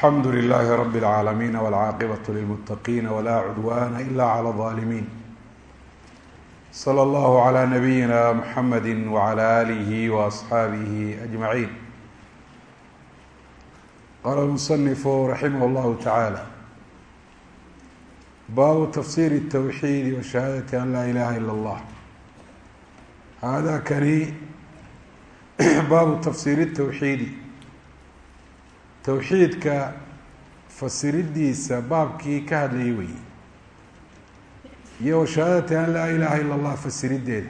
alxamdu لlh rb العaalamiin wاlcaaqibaة lilmتaqin wla cudwana ila عlى الظالمين slى اllah عlى nabiyina mxamedi wعlى آlih وأصxaabih أجmaعin qala الmuصنif raximh اllah taعalى baabu tafsir التwxiid وشhahaadaة an laa ilaha ilا اllah hada kani baabu tafsir التwxiidi towxiidka fasiridiisa baabkii ka hadlayay weyi iyo washahaadati an laa ilaha ila اllah fasirideeda.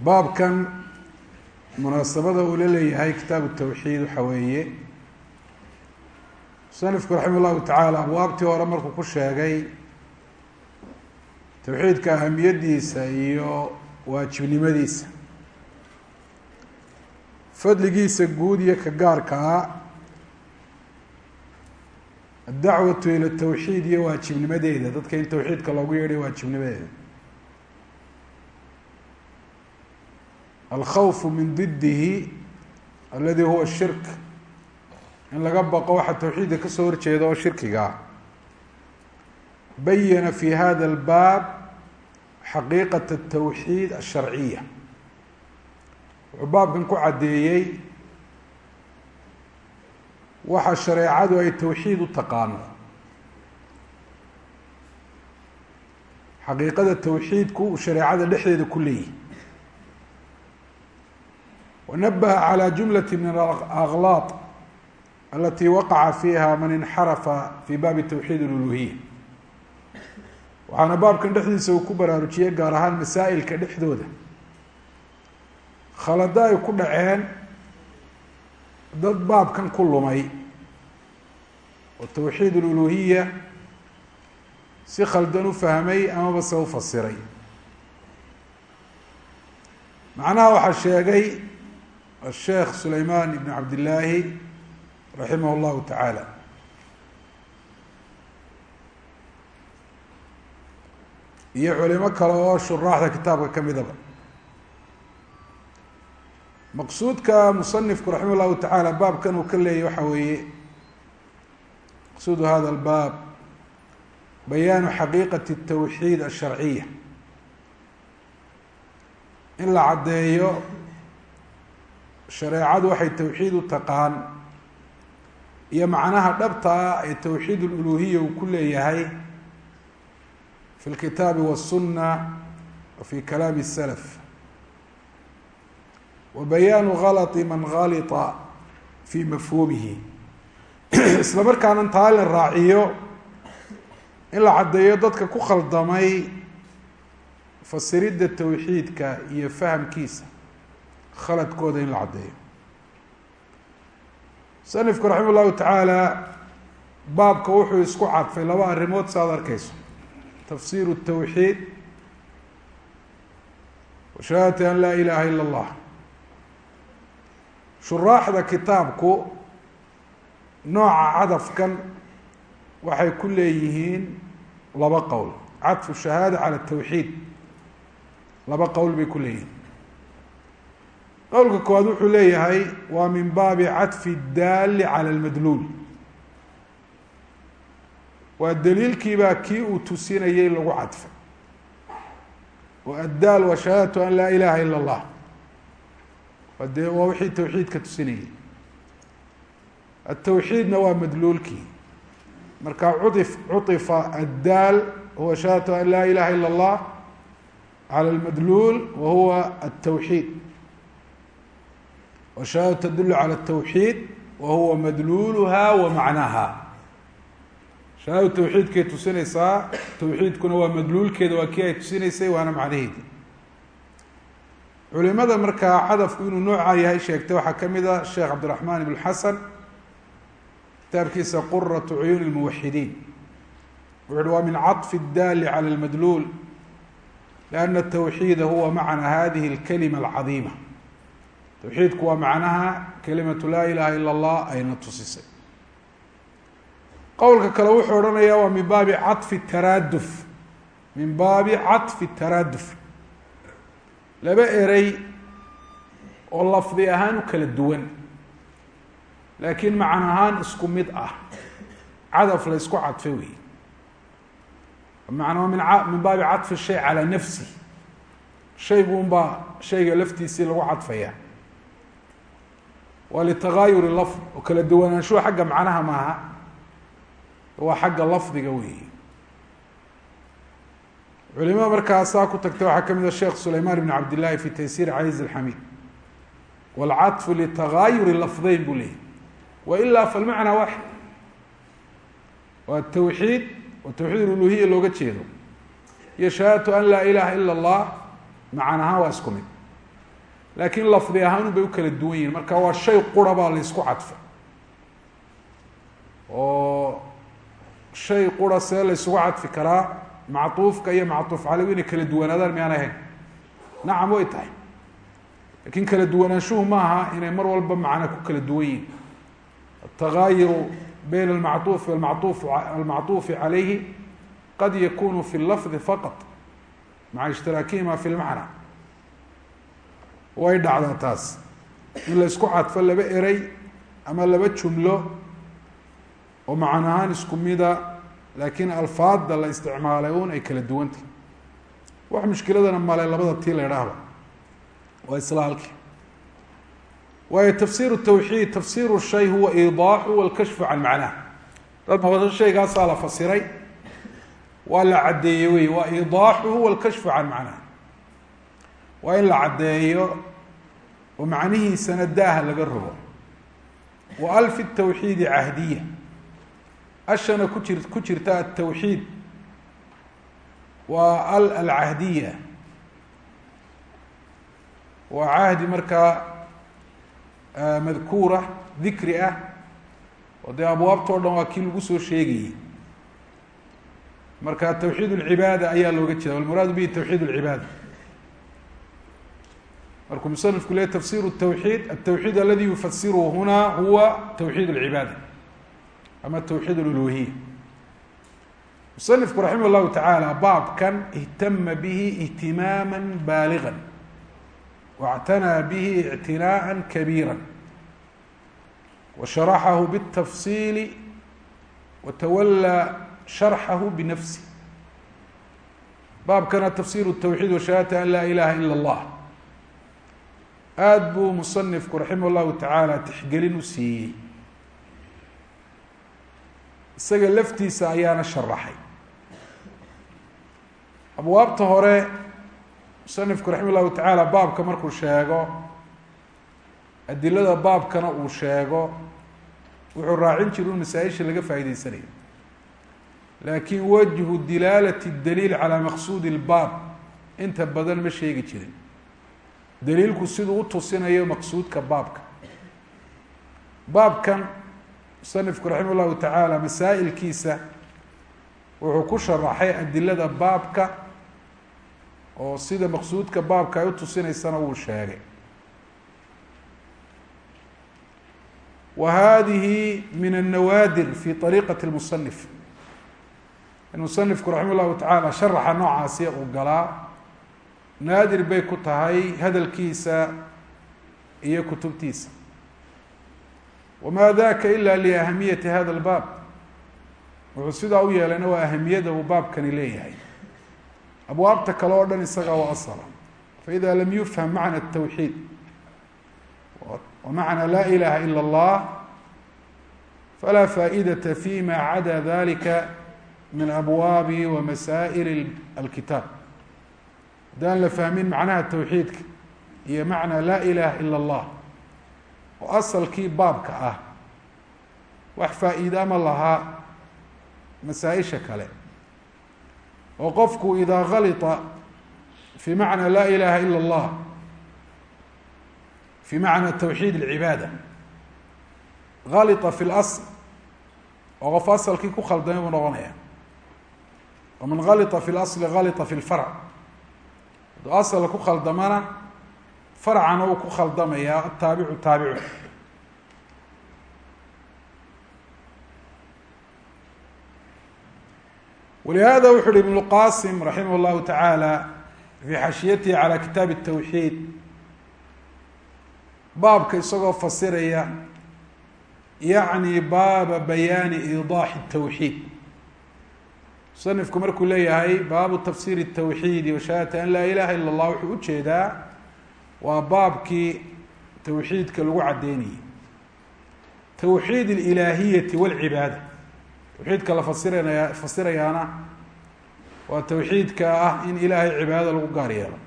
Baabkan munaasabada uu la leeyahay kitaabu towxiid waxa weeye. Musanifku raxima llahu tacaala abwaabtii hore markuu ku sheegay towxiidka ahamiyadiisa iyo waajibnimadiisa fadligiisa guud iyo ka gaarkaa adacwatu ah, ila tawxiid iyo waajibnimadeeda. Dadka in tawxiidka loogu yeedhay waajibnimadeeda. Alkhawfu min didihi aladi huwa shirk. In laga baqo waxaa tawxiidka ka soo horjeeda oo shirkiga. Ah bayana fi hada albaab xaqiiqat atawxiid alsharciya wuxuu baabkan ku caddeeyey waxa shareecadu ay towxiid u taqaano. Xaqiiqada tawxiidku uu shareecada dhexdeeda ku leeyahy wanabaha calى jumlati min alaqlaaq alati waqaca fiiha man inxarafa fi baabi towxiid aluluhiya waxaana baabkan dhexdiisa uu ku baraarujiyey gaar ahaan masaa'ilka dhexdooda khalado ay ku dhaceen dad baabkan ku lumay. Oo tawxiid aluluhiya si khaldan u fahmay amaba se u fasiray. Macnaha waxaa sheegay asheekh sulaymaan ibn cabdillaahi raximah llahu tacaala. Iyo culimo kale oo shuraaxda kitaabka ka midaba maqsuudka musanifku raximah llahu tacaala baabkan uu ka leeyay waxa weeye maqsuudu hada albaab bayaanu xaqiiqati الtawxiid الsharciya in la caddeeyo shareecadu waxay tawxiid u taqaan iyo macnaha dhabta ah ee tawxiid اluluhiya uu ku leeyahay fi اlkitaabi waالsuna wa fi kalaami الslf wabayaanu galati man galita fii mafhuumihi isla markaana taa la raaciyo in la caddeeyo dadka ku khaldamay fasiridda tawxiidka iyo fahamkiisa khaladkooda in la caddeeyo musanifku raxima llahu tacaala baabka wuxuu isku cadfay laba arrimood sa ad arkeyso tafsiru الtawxiid wa shahaadati an laa ilaha ila اllah shuraaxda kitaabku nooca cadafkan waxay ku leeyihiin laba qowl. Cadfu shahaada cala tawxiid. Laba qowl bay ku leeyihiin. Qowlka koowaad wuxuu leeyahay waa min baabi cadfi daali cala lmadluul waa daliilkiibaa kii uu tusinayay lagu cadfay. Wa addaal wa shahaadatu an laa ilaha ila اllah de waa wixii tawxiidka tusinayay atawxiidna waa madluulkii marka cuif cuطifa addaal huwa shahadatu an laa ilaha ilا اllah calى اlmadluul wa huwa الtawxiid wa shahadatu tadulu calى الtawxiid wa huwa madluuluha wa macnaha shahadadu tawxiidkay tusinaysaa tawxiidkuna waa madluulkeeda waa kii ay tusinaysay waana macnaheedi culimada markaa cadafku inuu noocaa yahay sheegtay waxaa ka mid a sheekh cabdiraxmaan ibn xasan kitaabkiisa quratu cuyuuni lmuwaxidiin wuxu uhi waa min caطfi اdaali calى اlmadluul lianna الtawxiida huwa macna hadihi اlkalima alcadiima tawxiidku waa macnaha kelimatu laa ilaha ila اllah ayna tusisay qowlka kale wuxuu odhanayaa waa min baabi caطfi taraaduf min baabi caطfi taraaduf laba erey oo lafdi ahaan u kala duwan laakiin macan ahaan isku mid ah. Cadaf la isku cadfay wey macnaa min min baabi cadfi shay calaa nafsi. Shaygu un baa shayga laftiisii lagu cadfaya. Waa litagaayuri lafd oo kala duwanaanshuhu xagga macnaha maaha. Waa xagga lafdiga weyi culimada markaasaa ku tagtay waxaa ka mid a sheekh sulayman ibn cabd illahi fi taysiir caiz alxamiid. Walcatfu litagaayuri lafdayn buu leeyahy wailaa falmacnaa waxid waa tawxiid oo tawxiid uluhiya looga jeedo. Iyo shahaadatu an laa ilaha ila allah macan ahaan waa isku mid. Laakiin lafdi ahaan bay u kala duwan yihiin marka waa shay qura baa la isku oo shay qura see la isugu cadfi karaa macuufka iyo macuuf caley inay kala duwanaadaan miyaan ahayn nacam way tahay laakiin kala duwanaanshuhu maaha inay mar walba macna ku kala duwan yihiin atagaayiru bayn almacuufi almacuufi calayhi qad yakunu fi lafdi faqat maca ishtiraakihimaa fi lmacna way dhacdaa taas in la isku cadfo laba erey ama laba jumlo oo macanahaan isku mida laakiin alfaada la isticmaalay un ay kala duwantah wax mushkiladana male labada tii la idhaahba waa isla halki waayo tafsiru tawxiid tafsiru shay huwa iidaaxu walkashfu can macnaah dad shaygaasaa la fasiray. Waa la caddeeyey wey waa iidaaxuhu walkashfu can macnaah waa in la caddeeyo oo macnihiisana daaha laga rogo. Wa alfi tawxiidi cahdiya ashana ku jir ku jirta atawxiid waa al alcahdiya waa cahdi markaa madkuura dikri ah oo dee abwaabta o dhan waa kii lagu soo sheegayey marka tawxiid اlcibaada ayaa looga jeeda walmuraadu bihi tawxiid اlcibaada markuu musanifku le tafsir الtawxiid atawxiid aladi yufasiruhu huna huwa tawxiid اlcibaada ama tawxiid اluluhiya musanifku raximah llahu tacaala baabkan ihtama bihi ihtimaama baaliga واctanىa bih اعtinaaءa kabiirا وasharaxahu bالtafصiil watawalى sharxahu binafsi baabkana tafsir الtawxiid washahaadati an laa ilaha ilا اllah aada buu musanifku raximah اllahu tacaala tixgelin u siiyey isaga laftiisa ayaana sharaxay abwaabta hore musanifku raxima llahu tacaala baabka markuu sheego adilada baabkana uu sheego wuxuu raacin jira un masaa-isha laga faa'idaysanayo. Laakin wajhu dilaalati daliil calaa maqsuudi lbaab inta badan ma sheegi jirin. Daliilku siduu u tusinayo maqsuudka baabka. Baabkan musanifku raxima allahu tacaala masaa'ilkiisa wuxuu ku sharaxay adilada baabka oo sida maqsuudka baabka ay utusinaysana wuu sheegay. Wa hadihi min annawaadir fi ariiqati lmusanif in musanifku raxima llahu tacaala sharaxa noocaasi uu galaa naadir bay ku tahay hadalkiisa iyo kutubtiisa wama daka ila liahamiyati hada اlbaab wuxuu sidaa u yeelayna waa ahamiyada uu baabkani leeyahay abwaabta kale oo dhan isaga waa asla faida lam yufham macna الtawxiid wa macna laa ilaha ilا اllah falaa faa'idaةa fima cada dalika min abwaabi wa masaa'il alkitaab haddaan la fahmin macnaha tawxiidka iyo macna laa ilaha ilا اllah oo asalkii baabka ah wax faa'iida ma lahaa masaa-isha kale oo qofku idaa galita fi macna laa ilaha ilا اllah fi macna tawxiid اlcibaada galita fi اlasl oo qof asalkii ku khaldamay buu noqonaya waman galita fi اlasli galita fi اlfarc hadduu asla ku khaldamana farcana uu ku khaldamayaa ataabicu taabicu ولهذا wuxu uhi iبن الqاsim raximah الlahu taعaalى fي xashiyatihi calى kitaab التwxiid baabka isagoo fasiraya yacni baaba bayaani iidaaxi الtawxiid musanifku markuu leeyahay baabu tafsiir الtawxiidi wa shahaadati an laa ilaha ila اllah wuxuu ujeedaa waa baabkii tawxiidka lagu caddeynayay tawxiid اlilaahiyati wاlcibaada tawxiidka la fasiranaya fasirayaana waa tawxiidka ah in ilaahay cibaadada lagu gaar yeelo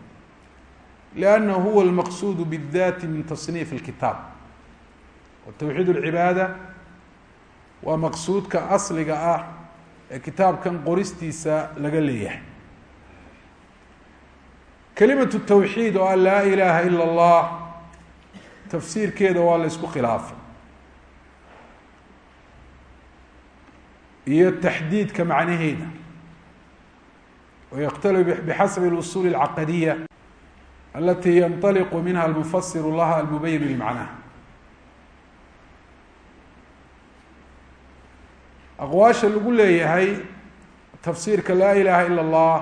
لأnه huwa الmaqsuud bالdati min taصniif الkitaab tawxiid الcibaada waa maqsuudka asliga ah ee kitaabkan qoristiisa laga leeyahay kelimaة الtawxiid oo an laa ilaha ilا الlah tafsiirkeeda waa la isku khilaafay iyo taxdiidka macnaheeda وyktalif bxasb اusul الcaqadiya alati ynطaliq minha almufasir laha almubayin limacnaha aqwaasha lagu leeyahay tafsiirka laa ilaha ila اllah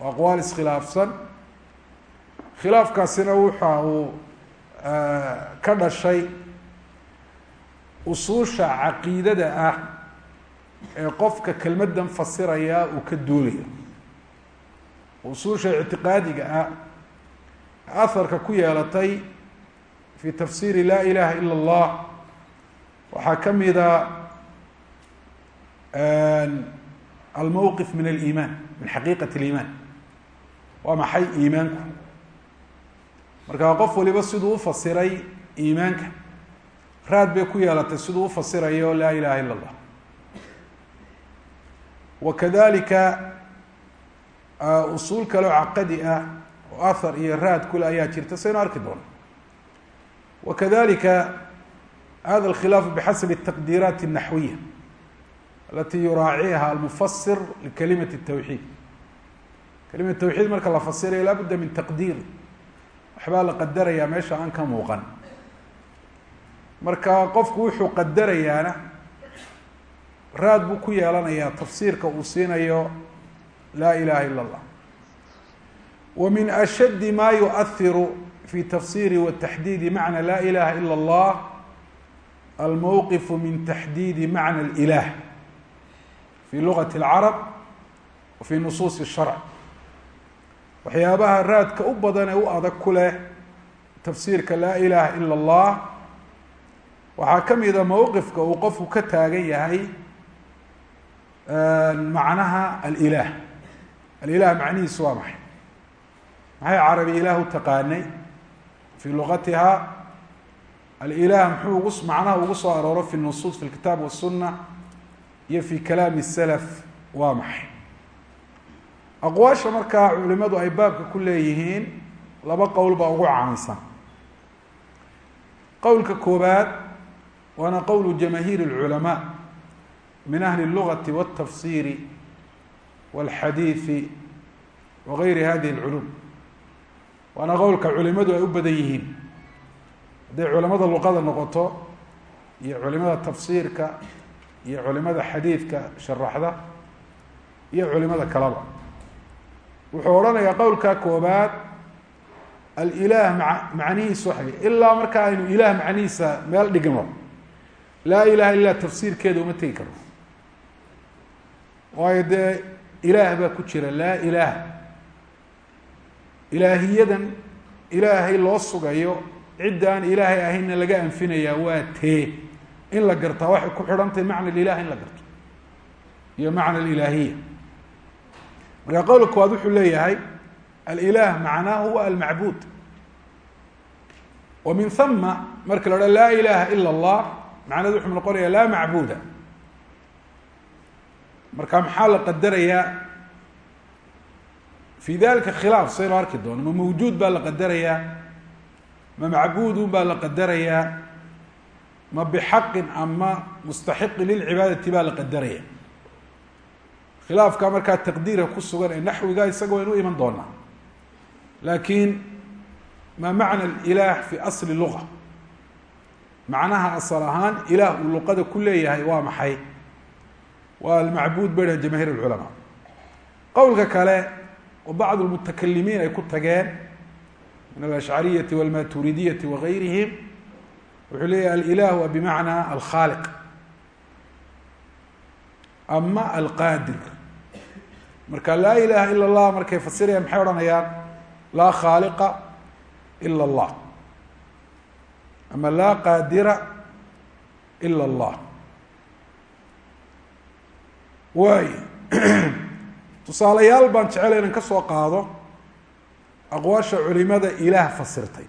waa aqwaal iskhilaafsan khilaafkaasina wuxa uu ka dhashay usuusha caqiidada ah ee qofka kelmaddan fasiraya uu ka duulayo. Usuusha ictiqaadiga ah aharka ku yeelatay fi tafsiri laa ilaha ila اllah waxaa ka mida almowqif min aliman min xaqiiqat اliman waa maxay iimaanku markaa qof waliba siduu ufasiray iimaanka raad bay ku yeelatay siduu ufasirayo laa ilaha ila اllah wa kadalika usuul kale oo caqadi ah oo ahar iyo raad kule ayaa jirta saynu arki doono wa kadalika hada alkhilaafu bixasabi الtaqdiiraat الnaxwiya alati yuraaciha almufasir likalimati الtawxiid kalimat tawxiid marka la fasirayo laa budda min taqdiir waxbaa la qadarayaa meesha aan ka muuqan marka qofku wuxuu qadarayaana raad buu ku yeelanayaa tafsiirka uu siinayo laa ilaha ila اllah wa min ashaddi ma yuؤhiru fi tafsiri wataxdiidi macna laa ilaha ila اllah almowqifu min taxdiidi macna اlilah fi lugati اlcarab wa fi nusuusi الsharc waxyaabaha raadka u badan ee u adag ku leh tafsiirka laa ilaha ila اllah waxaa ka mida mowqifka uu qofku ka taagan yahay macnaha alilah alilah macnihiisu waa maxay maxay carabi ilah u taqaanay fi lugatiha alilah muxuu ugu macnaha ugu soo arooro fi nusuus fi lkitaab waالsuna iyo fi kalaami الsalaf waa maxay aqwaasha markaa culimadu ay baabka ku leeyihiin laba qowl baa ugu caansan qowlka koobaad waana qowlu jamaahiir اlculamaa min ahli اlugati wالtafsiri wاlxadiiثi wagayri hadihi اlculum waana qowlka culimadu ay u badan yihiin hadday culimada luqada noqoto iyo culimada tafsiirka iyo culimada xadiidka sharaxda iyo culimada kaleba wuxuu odhanayaa qowlka koobaad alilah ma macnihiisa waxa ilaa marka aynu ilah macnihiisa meel dhigno laa ilaha illa tafsiirkeeda uma tegi karo. Waayo dee ilaah baa ku jira laa ilaah ilaahiyadan ilaahay loo sugayo ciddaan ilaahay ahaynna laga anfinayaa waa tee. In la gartaa waxay ku xidhantahay macna alilah in la garto iyo macna alilaahiya marka qowlka koowaad wuxuu leeyahay alilah macnaahu wa almacbuud. Wa min hama marka la odha laa ilaha ila اllah macnahedu wuxuu noqonaya laa macbuuda. Marka maxaa la qadarayaa? Fi dalika khilaaf saynu arki doono ma mawjuud baa la qadarayaa ma macbuudun baa la qadarayaa ma bixaqin ama mustaxiqin lilcibaadati baa la qadaraya khilaafka markaa taqdiira ku sugan ee naxwiga isaga waynu iman doonaa. Laakiin ma macna alilah fi asli luga macnaha asal ahaan ilaah uu luqada ku leeyahay waa maxay? Waa almacbuud bay dhahan jamaahiir alculamaa. Qowlka kale oo bacd lmutakalimiin ay ku tageen min alashcariyati walmaturidiyati wagayrihim wuxuu leeyahy alilah waa bimacnaa alkhaaliq ama alqaadir marka laa ilaha ila اllah markay fasirayaan maxay odhanayaan laa khaaliqa ila اllah ama laa qaadira ila اllah waay tusaalayaal baan jecela inan ka soo qaado aqwaasha culimada ilaah fasirtay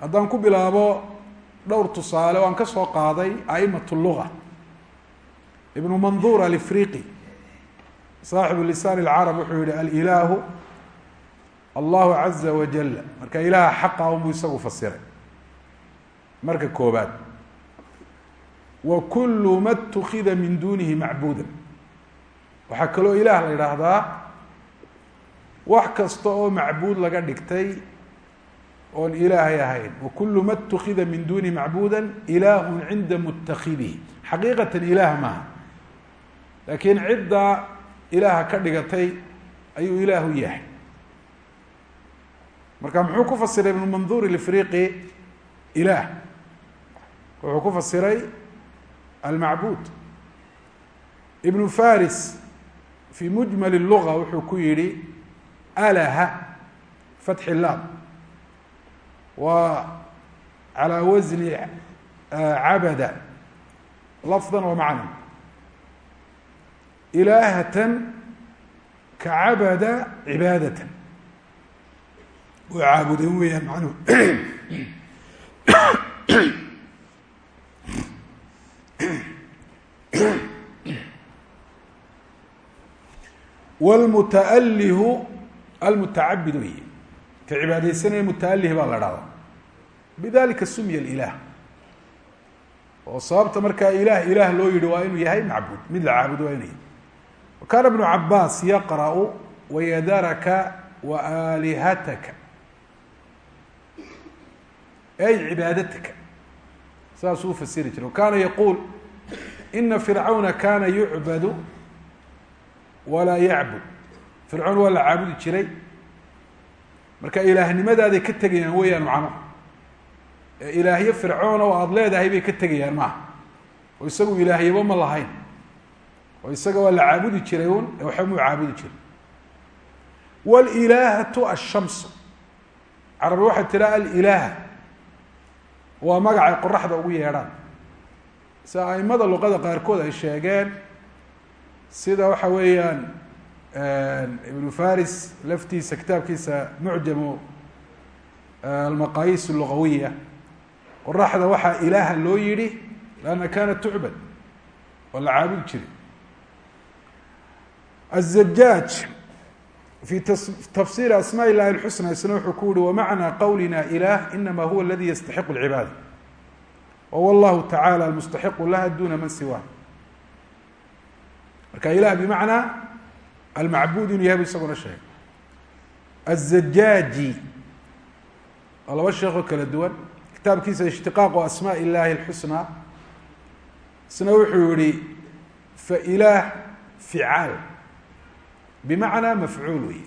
haddaan ku bilaabo dhowr tusaale o aan ka soo qaaday a'imat luga ibnu mandur alifriqi saaxibu lisaan اlcarab wuxuu yihi alilaahu allahu caza wajal marka ilaha xaqa unbuu isagu fasiray marka koobaad wa kulu ma اtukida min dunihi macbuuda waxaa kaloo ilaah la idhaahdaa wax kasta oo macbuud laga dhigtay oon ilaahay ahayn wakulu ma اtukida min duni macbuda ilaahu cinda mutakidihi xaqiiqatan ilaah maaha laakiin cidda ilaaha ka dhigatay ayuu ilaahu yahay. Marka muxuu ku fasiray ibnu mandur ifriqi ilaah. Wuxuu ku fasiray almacbuud. Ibnu faris fi mujmal luga wuxuu ku yihi alaha fatxi laam wa calى wasni cabada lafda wa macna ilaahatan kacabada cibaadatan waa caabudeen weeyaan macnuhu wlmutaalihu almutacabid wey ka cibaadeysanaya mutaalih baa la dhahdaa bidalika sumya ilah oo sababta markaa ilah ilah loo yihi waa inuu yahay macbuud mid la caabudo waa inuu yahay ibnu cabaas yaqra'u wayadaraka wa aalihataka ay cibaadataka saasuu ufasiri jiray wa kana yaquul ina fircawna kana yucbadu walaa yacbud fircoon waa la caabudi jiray marka ilaahnimadaday ka tegayaan weeyaan macno ee ilaahyo fircoon oo aada leedahay bay ka tegayaan maaha oo isagu ilaahyaba ma lahayn oo isaga waa la caabudi jiray un ee waxba muu caabudi jiray walilaahatu ashamsu. Carabi waxay tiraa alilaaha waa magacay qoraxda ugu yeedhaan. Sida aimada luqada qaarkood ay sheegeen sida waxa weeyaan ibnu faris laftiisa kitaabkiisa mucjamu almaqayis lugawiya qoraxda waxaa ilaaha loo yihi lanna kanat tucbad waa la caabudi jiray الزجاج في تفsير أسmاء الlahi الحسنى isna wuxuu ku yihi ومعنى qwlina إله إنma huwa اladي يستحق العباadة وهو الlahu taعالى المستحق لha duna man siwاه marka ilah بمعنى المعbud inu yahay bu isaguna sheegay الزجاجي waa laba sheekoo kala duwan kitaabkiisa اشhtiقاq أسmاء الlahi الحسنى isna wuxuu yihi faإlah فiعاal bmacnaa mafcuul wey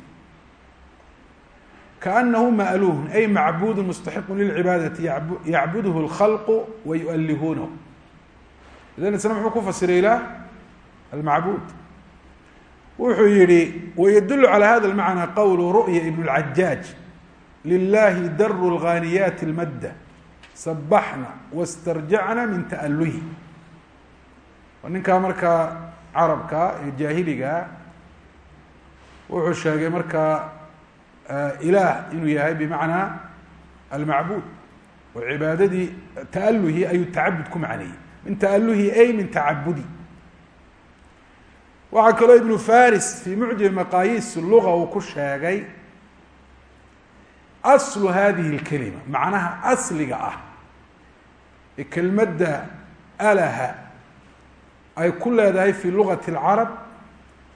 kaanahu ma'luuhun ay macbudu mustaxiqu lilcibaadati yacbudhu اlkhalqu wa yualihuunahu idan isna muxuu ku fasiray ilah almacbuud wuxuu yihi wydul calى hada اlmacnى qowl ru'ya ibn اlcajaaj lilahi daru اlghaniyaati اlmadda sabaxna wastarjacna min ta'aluhi ninkaa markaa carabka ee jaahiliga wuxuu sheegay markaa ilaah inuu yahay bimacnaa almacbuud oo cibaadadii ta'aluhi ayuu tacabud ku macneeyey min ta'aluhi ay min tacabudi. Waxaa kaloo ibnu faris fi mucjam maqayis luga uu ku sheegay aslu hadihi اlkelima macnaha asliga ah ee kelmadda alaha ay ku leedahay fi lugati اlcarab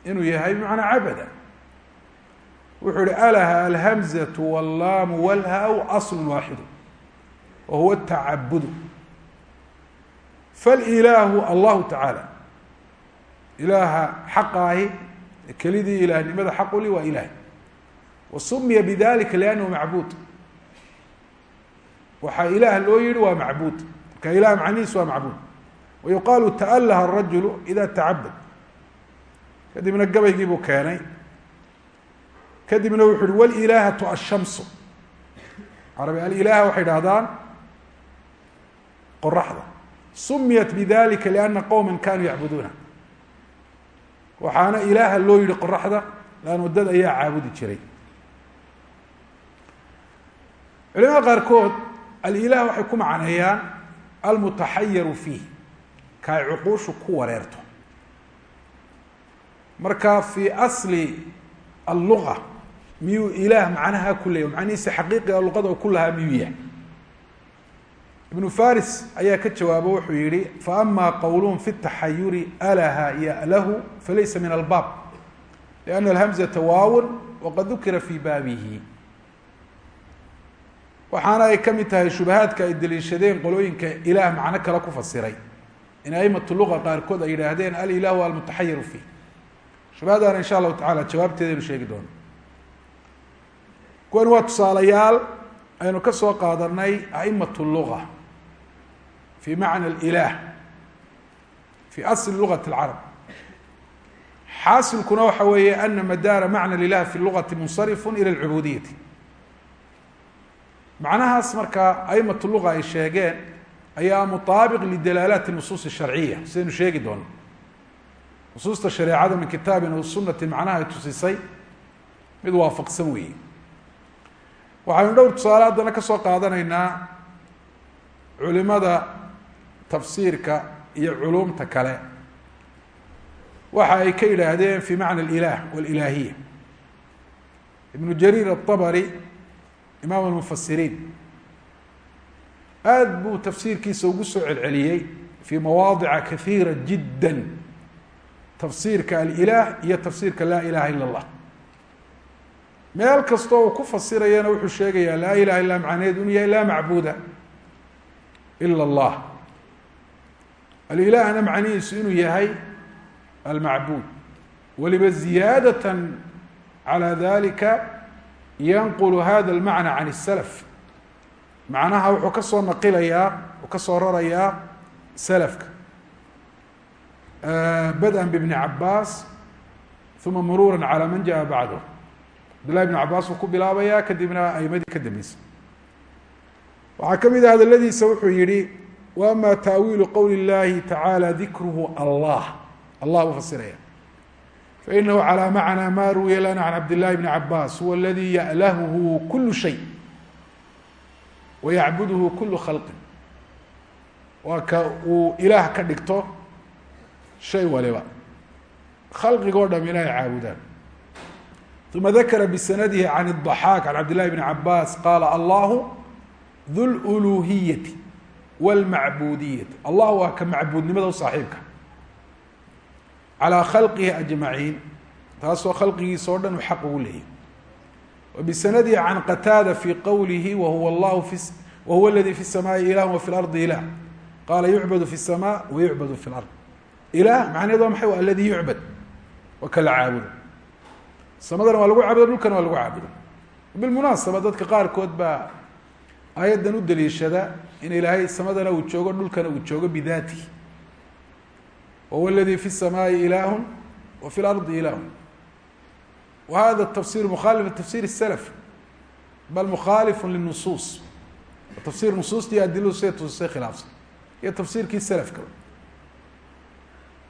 inuu yahay bimacnaa cabada wuxuu hi alha alhamzatu wallaamu walhaw aslu waaxidu wa huwa tacabudu falilaahu allahu tacaala ilaaha xaqa ahi kelidii ilaahnimada xaq uli waa ilaah wa sumiya bidalika liannahu macbuud. Waxaa ilaah loo yihi waa macbuud marka ilaah macnihiis waa macbuud. Wayuqaalu taalaha arajulu idaa tacabud kadibna gabaygiibuu keenay kadibna wuxu uhi wlilahatu ashamsu. Carabi alilaha waxay dhahdaan qoraxda. Sumiyat bidalika liana qowma kanuu yacbuduuna. Waxaana ilaaha loo yihi qoraxda laanno dad ayaa caabudi jiray. Culimada qaarkood alilah waxay ku macneeyaan almutaxayaru fiih. Ka ay cuquushu ku wareerto. Marka fi asli alluga miyuu ilaah macnaha ku leeyay macnihiisa xaqiiqiga luqada ku lahaa miyuu yahay? Ibnu faris ayaa ka jawaabo wuxuu yihi faama qowluhum fi taxayuri alaha yalahu falaysa min albaab liana alhamzata waawun waqad dukira fi baabihi. Waxaana ay ka mid tahay shubahaadka ay daliishadeen qolooyinka ilaah macno kale ku fasiray. In aimatu qaarkood ay yidhaahdeen alilahu almutaxayiru fiih. Shubahadaana insha allahu tacala jawaabteedaynu sheegi doono kuwani waa tusaalayaal aynu ka soo qaadanay a'imat luga fi macna alilah fi asli lugati alcarab. Xaasilkuna waxa weeye ana madaara macna lilah fi lugati munsarifu ila alcubudiyati macnahaas markaa a'imat luga ay sheegeen ayaa mutaabiq lidalaalaati nusuus sharciya sidaynu sheegi doono nusuusta shareecada min kitaabin aw sunati macnaha ay tusisay mid waafaqsan weeye waxaynu dhowr tusaale haddana ka soo qaadanaynaa culimada tafsiirka iyo culumta kale waxa ay ka yidhaahdeen fi macna alilah walilaahiya ibnu jariir aلطabri imaam almufasiriin aada buu tafsiirkiisa ugu soo celceliyey fi mawaadica kahiira jidda tafsiirka alilah iyo tafsiirka laa ilaha ila اllah meel kastoo uu ku fasirayana wuxuu sheegayaa laa ilaha illa macnaheed inu yahay laa macbuuda ila اllah alilahna macnihiisu inuu yahay almacbuud waliba ziyaadata calى dalika yanqulu hada اlmacna can الsalaf macnaha wuxuu ka soo naqilayaa uu ka soo rarayaa salafka bada bibni cabaas uma muruura calى man jaءa bacdah cabdillahi bn cabaas uu ku bilaabayaa kadibna aimadii ka dambeysay waxaa ka mid ah hadaladiisa wuxuu yihi wama taawiilu qowli اllahi tacaalى dikruhu allah allah buu fasiraya fainahu calى macna ma ruwiya lana can cabd llahi bni cabaas huwa aladi ya'lahuhu kulu shay wayacbuduhu kulu khalqin waa ka uu ilaah ka dhigto shay waliba khalqigoo dham ilahay caabudaan uma dakara bisanadihi can الضaxaak can cabd llahi bni cabaas qaala allahu du luluhiyati wاlmacbudiyati allah waa ka macbuudnimada u saaxiibka calىa khalqihi ajmaciin taasoo khalqigiisa oo dhan uu xaq ugu leeyahy wa bisanadihi can qataada fi qowlihi wahuwa llahu fi wahuwa aladi fi الsamaai ilah wa fi lardi ilah qaala yucbadu fi الsama wa yucbadu fi lard ilah macnaheed waa maxay aladi yucbad waa kala caabudo samadana waa lagu caabudo dhulkana waa lagu caabudo bilmunaasaba dadka qaarkood baa aayaddan u daliishada in ilaahay samadana uu joogo dhulkana uu joogo bidaatihi wahuwa aladi fi الsamaai ilah wa fi lardi ilah wa hada tafsir mukhalif tafsir الslf bal mukhalif linusuus tafsir nusuustii adiladu siday tusisay khilaafsan iyo tafsiirkii selafka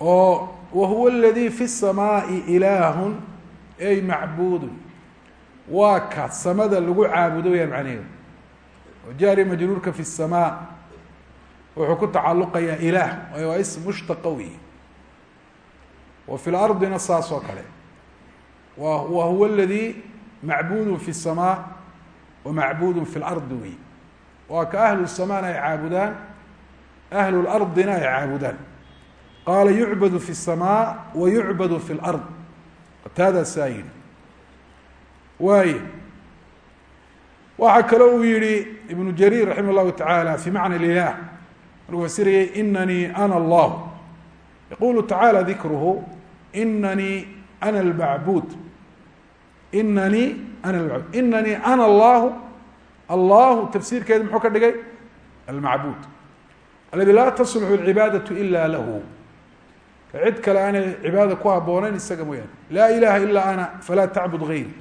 oo wahuwa aladi fi الsamaai ilaah ay macbuud waa ka samada lagu caabudo wayaan macnaheedu oo jaari majruurka fi الsamaa wuxuu ku tacaluqayaa ilaah waa ism mushtaqa wey wa fi lardina saas oo kale wa wa huwa aladi macbuud fi الsamaa wa macbuud fi اlardi wey waa ka ahlu الsamaana ay caabudaan ahlu lardina ay caabudaan qaala yucbadu fi الsamaa wa yucbadu fi اlard qataadaasaa yidhi waay waxaa kaloo uu yihi ibnu jariir raximah llahu tacaala fi macna lilah markuu fasirayay inanii ana allahu. Yaqulu tacaala dikruhu inanii ana almacbuud inanii ana almacbuud inanii ana allahu. Allahu tafsiirkeeda muxuu ka dhigay almacbuud aladi laa tasluxu alcibaadaةu ila lahu cid kale aanay cibaadada ku habboonayn isaga mooyaane. Laa ilaha ilaa ana falaa tacbud gayri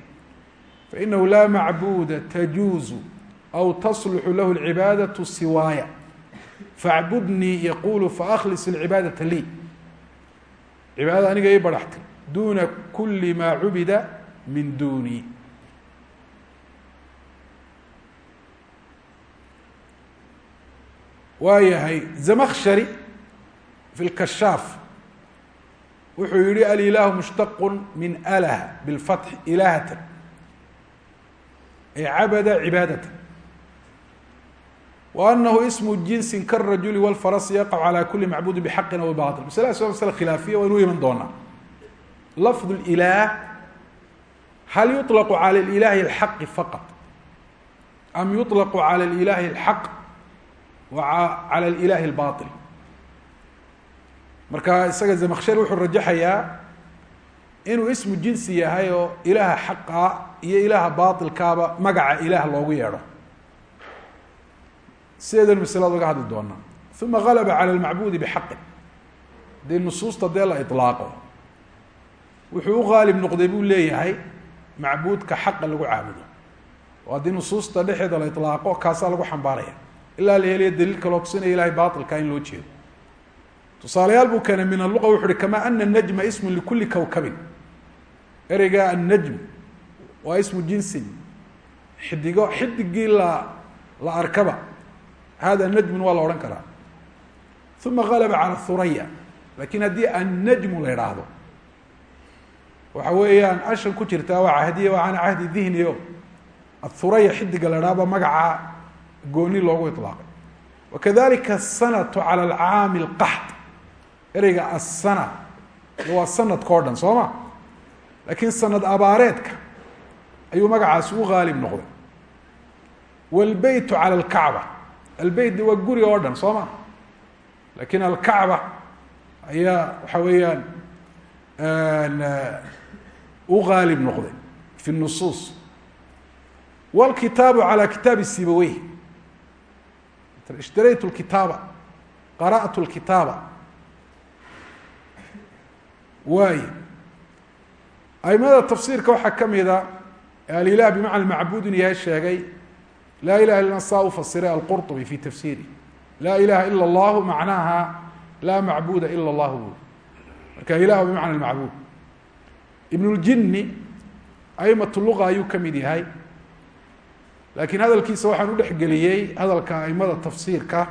fainahu laa macbuda tajuuzu aw taslixu lahu alcibaadatu siwaaya. Facbudnii yaqulu faaklis alcibaadata lii. Cibaadada aniga ii baraxtay. Duna kuli maa cubida min duni waa yahay zamakshari fi lkashaaf wuxuu yihi alilaahu mushtaqu min alaha bilfatxi ilahatan ay cabada cibaadata wa anahu ismu jinsin karajuli wlfarasi yaqac calى kuli macbudi bxaqin aw bail masladaas waa masle khilaafiya waynu iman doonaa lafd اlilah hal yuطlaqu calى ilahi اlxaqi faqط am yuطlaqu calى ilahi اlxaq wa calى ilahi اlbaطil marka isaga zamakhsher wuxuu rajaxayaa inuu ismu jinsi yahay oo ilaaha xaqa iyo ilaaha baailkaaba magaca ilaah loogu yeedho. Sideedan maslada uga hadli doona uma galaba calى lmacbuudi bxaqi dee nusuusta dee la ilaaqo wuxuu u qaalib noqday buu leeyahay macbuudka xaqa lagu caabudo. Oo haddii nusuusta dhexeeda la ilaaqo kaasaa lagu xambaaraya. Ilaa la heliya daliil kaloo tusinaya ilahay baailka in loo jeedo tusaalayaal buu keenay min alluqa wuxu uhi kama ana najma ismu likuli kawkabin. Ereyga annajm waa ismu jinsin. Xidigo xidigii la la arkaba hada najmun waa la odhan karaa. Uma galaba cala thuraya laakiin haddii annajmu la idhaahdo waxa weeyaan ashan ku jirtaa waa cahdiya waa cana cahdi dihniyo. Athuraya xidiga la idhahdo magaca gooni loogu iطlaaqay wakadalika asanatu cala alcaami اlqaxd ereyga asana waa sanadka o dhan soo ma lakiin sanad abaareedka ayuu magacaasi u gaalib noqday wاlbeytu calى اlkacba albeyt waa guriga oo dhan soo ma lakin alkacba ayaa waxa weeyaan u gaalib noqday fi الnusuus wاlkitaabu calى kitaabi sibawey ishtaraytu اkitaaba qara'tu اlkitaaba waay aimada tafsiirka waxaa kamida alilah bimacna macbud in yahay sheegay laa ilaha illa saa u fasiray alqurطbi fi tafsiri laa ilaha ila اllahu macnaha laa macbuda ila اllahu bui marka ilah bimacna macbud ibn اljini aimat luga ayuu kamid yahay lakiin hadalkiisa waxaan udhexgeliyey hadalka aimada tafsiirka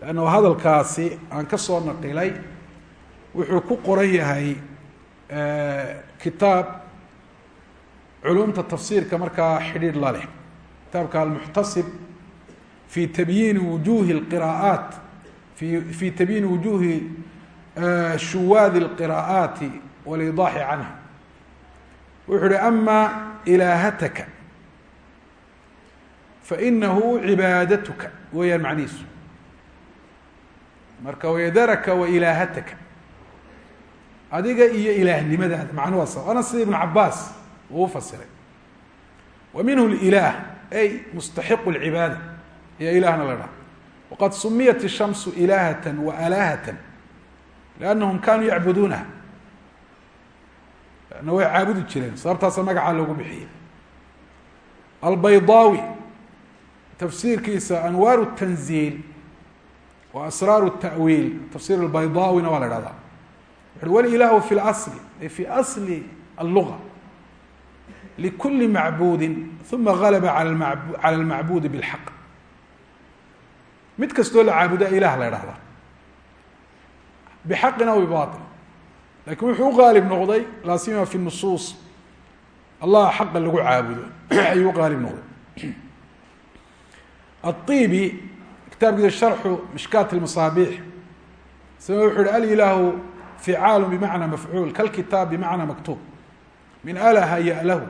lanno hadalkaasi aan ka soo naqilay wuxuu ku qoran yahay kitaab culumta tafsiirka markaa xidhiidh la leh. Kitaabka almuxtasib fi tabyiini wujuhi اlqira'aat fi fi tabyiini wujuhi shuwaadi اlqira'aati waliidaaxi canha. Wuxuu uhi ama ilaahataka fainahu cibaadatuka weeyaan macnihiisu. Marka wayadaraka wa ilaahataka adiga iyo ilaahnimadaada macnuhu waa waana sida ibn cabaas uu ufasiray wa minhu lilah ay mustaxiqu lcibaada iyo ilahna la dhaha waqad sumiyat ishamsu ilaahata wa alaahata liannahum kanuu yacbuduunaha. Na way caabudi jireen sababtaasa magacaa loogu bixiyey. Albaydaawi tafsiirkiisa anwaaru tanziil wa asraaru tawiil tafsir albaydaawina waa la ihahdaa wlilahu fi اlali ay fi asli alluga likuli macbuudi uma galaba ala almacbuudi biاlxaq mid kastoo la caabuda ilah la dhahda bxaqin aw bibail laakiin wuxuu ugaalib noqday laa sima fi nusuus allah xaqa lagu caabudo ayuu ugaalib noqday aibi kitaabkiisa sharxu mishkaat masaabiix isagana wuxu uhi alilaahu ficaalu bimacna mafcuul kalkitaab bimacna maktuub min alaha yalahu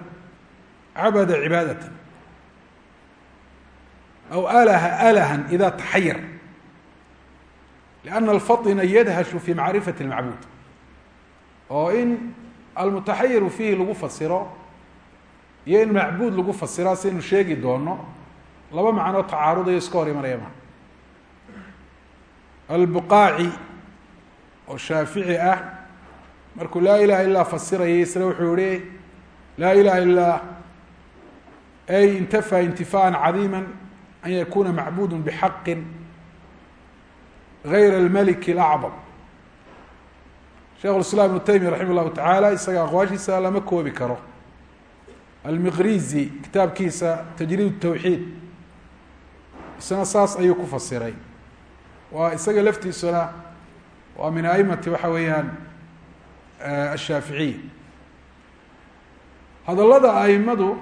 cabada cibaadata aw alaha alahan ida taxayar lianna alfaطina yadhashu fi macrifati اlmacbuud oo in almutaxayiru fiihi lagu fasiro iyo in macbuud lagu fasiraa saynu sheegi doono laba macnoo tacaarudayo iska hor imanaya ma albuqaaci oo shaafici ah. Markuu laa ilaha ilaa fasirayay isna wuxuu yihi laa ilaha ilaa ay intafaa intifaan cadiima an yakuna macbuudu bxaqi gayra almaliki اlacdam sheikh islam ibnu taymiya raximah llahu tacaala isaga aqwaashiisa lama koobi karo. Almiqrizi kitaabkiisa tajriid tawxiid isna saas ayuu ku fasiray. Waa isaga laftiisuna waa min aimati waxa weeyaan ashaaficiya hadallada aimadu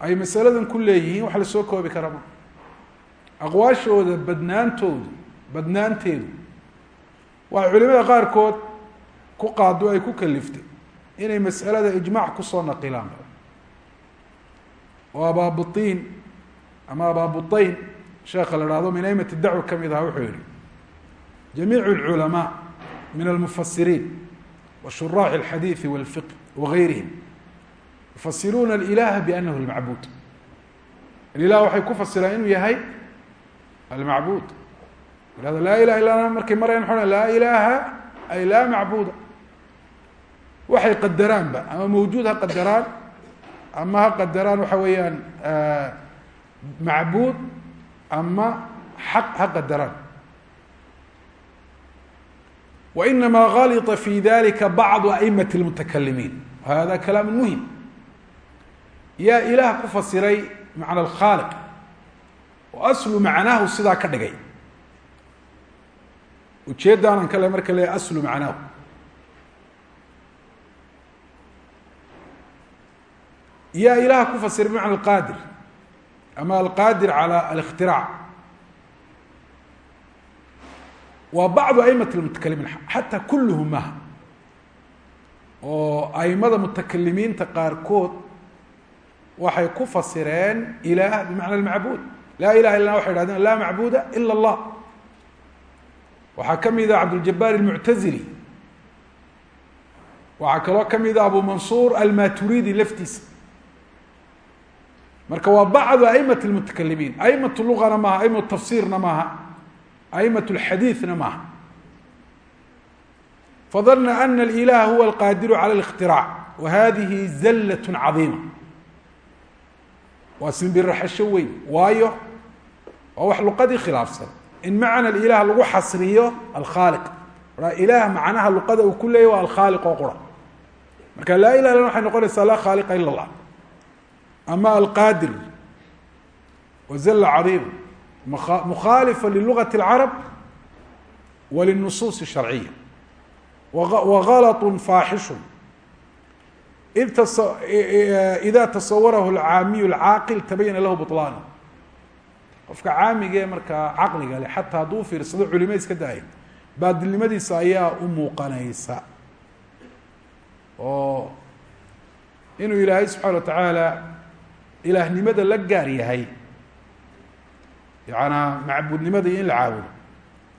ay masaladan ku leeyihiin wax la soo koobi kara ma. Aqwaashooda badnaantoodu badnaanteedu waa culimada qaarkood ku qaado ay ku kaliftay inay mas'alada ijmac ku soo naqilaan. Oo abaabutiin ama abaabutain sheekha la hahdo min aimati dacwa ka mid aha wuxuu yihi jamiic اlculamaa min almufasiriin wa shuraaxi اlxadiidi wاlfiqh wagayrihim yufasiruuna alilaha bianahu lmacbuud alilah waxay ku fasiraan inuu yahay almacbuud ihahdo laa ilaha illa markay marayan maxu laa ilaha ay laa macbuuda waxay qadaraanba ama mawjuud ha qadaraan ama ha qadaraan waxa weeyaan macbuud ama xaq ha qadaraan wainama galita fi dalika bacdu aimati اlmutakalimiin hada kalaam muhim yaa ilaah ku fasiray macna alkhaaliq oo aslu macnaahu sidaa ka dhigay ujeeddaanan kale marka le aslu macnaahu yaa ilaah ku fasiray bimacna alqaadir ama alqaadir calى اlاkhtiraac waa bacdu aimati lmutakalimiin xataa kulluhum maha oo aimada mutakalimiinta qaarkood waxay ku fasireen ilaah bimacna almacbuud. Laa ilaha illa waxay hahdeen laa macbuda ila اllah waxaa ka mida cabduljabaar almuctazili waxaa kaloo ka mida abu mansuur almaturidi laftiisa. Marka waa bacdu aimati lmutakalimiin aimatu lugana maaha aimatu tafsiirna maaha aimatu lxadiidna maaha fadana ana alilaha huwa alqaadiru cala اlاkhtiraac wa hadihi zallat cadiima waa simbiraxasho weyn waayo waa wax luqadii khilaafsan in macna ilah lagu xasriyo alkhaaliq a ilaah macnaha luqada uu ku leeyay waa alkhaaliq oo qura marka laa ilah illa waxay noqonaysaa laa khaaliqa ila اllah ama alqaadir wazalla cadiima mukhaalifa lilugati اlcarab wa linusuus الsharciya wagalaط faaxishu ida tasawarahu alcaamiyu alcaaqil tabayana lahu buطlaanu qofka caamigee markaa caqliga le xataa hadduu fiirsado culimo iska daaya baadilnimadiisa ayaa u muuqanaysa oo inuu ilaahay subxaana wa tacaala ilaahnimada la gaar yahay yanaa macbuudnimadii in la caabudo.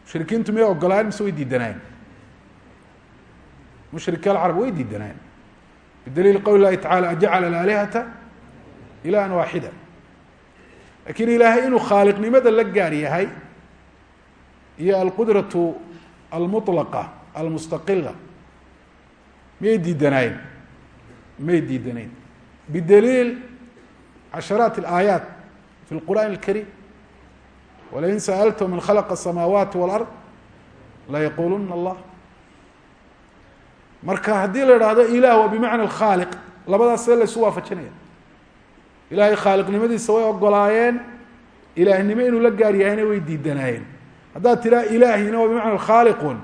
Mushrikiintu miyay ogolaayeen mise way diidanaayen mushriki alcarab way diidanaayen bidaliili qowli lahi tacala ajacala alaalihata ilahan waaxida laakiin ilaahay inuu khaaliqnimada la gaar yahay iyo alqudratu almulaqa almustaqila miyay diidanaayen may diidanayn bidaliil casharaat alaayaat fi lqur'aan alkarim walain sa'altm man khalaqa الsamaawaati wاlard layaquluna allah marka haddii la idhaahdo ilah waa bimacna alkhaaliq labadaas see laysu waafajinaya ilaahay khaaliqnimadiisa way ogolaayeen ilaahnimo inuu la gaar yahayna way diidanaayeen haddaad tiraa ilaahina waa bimacna khaaliqun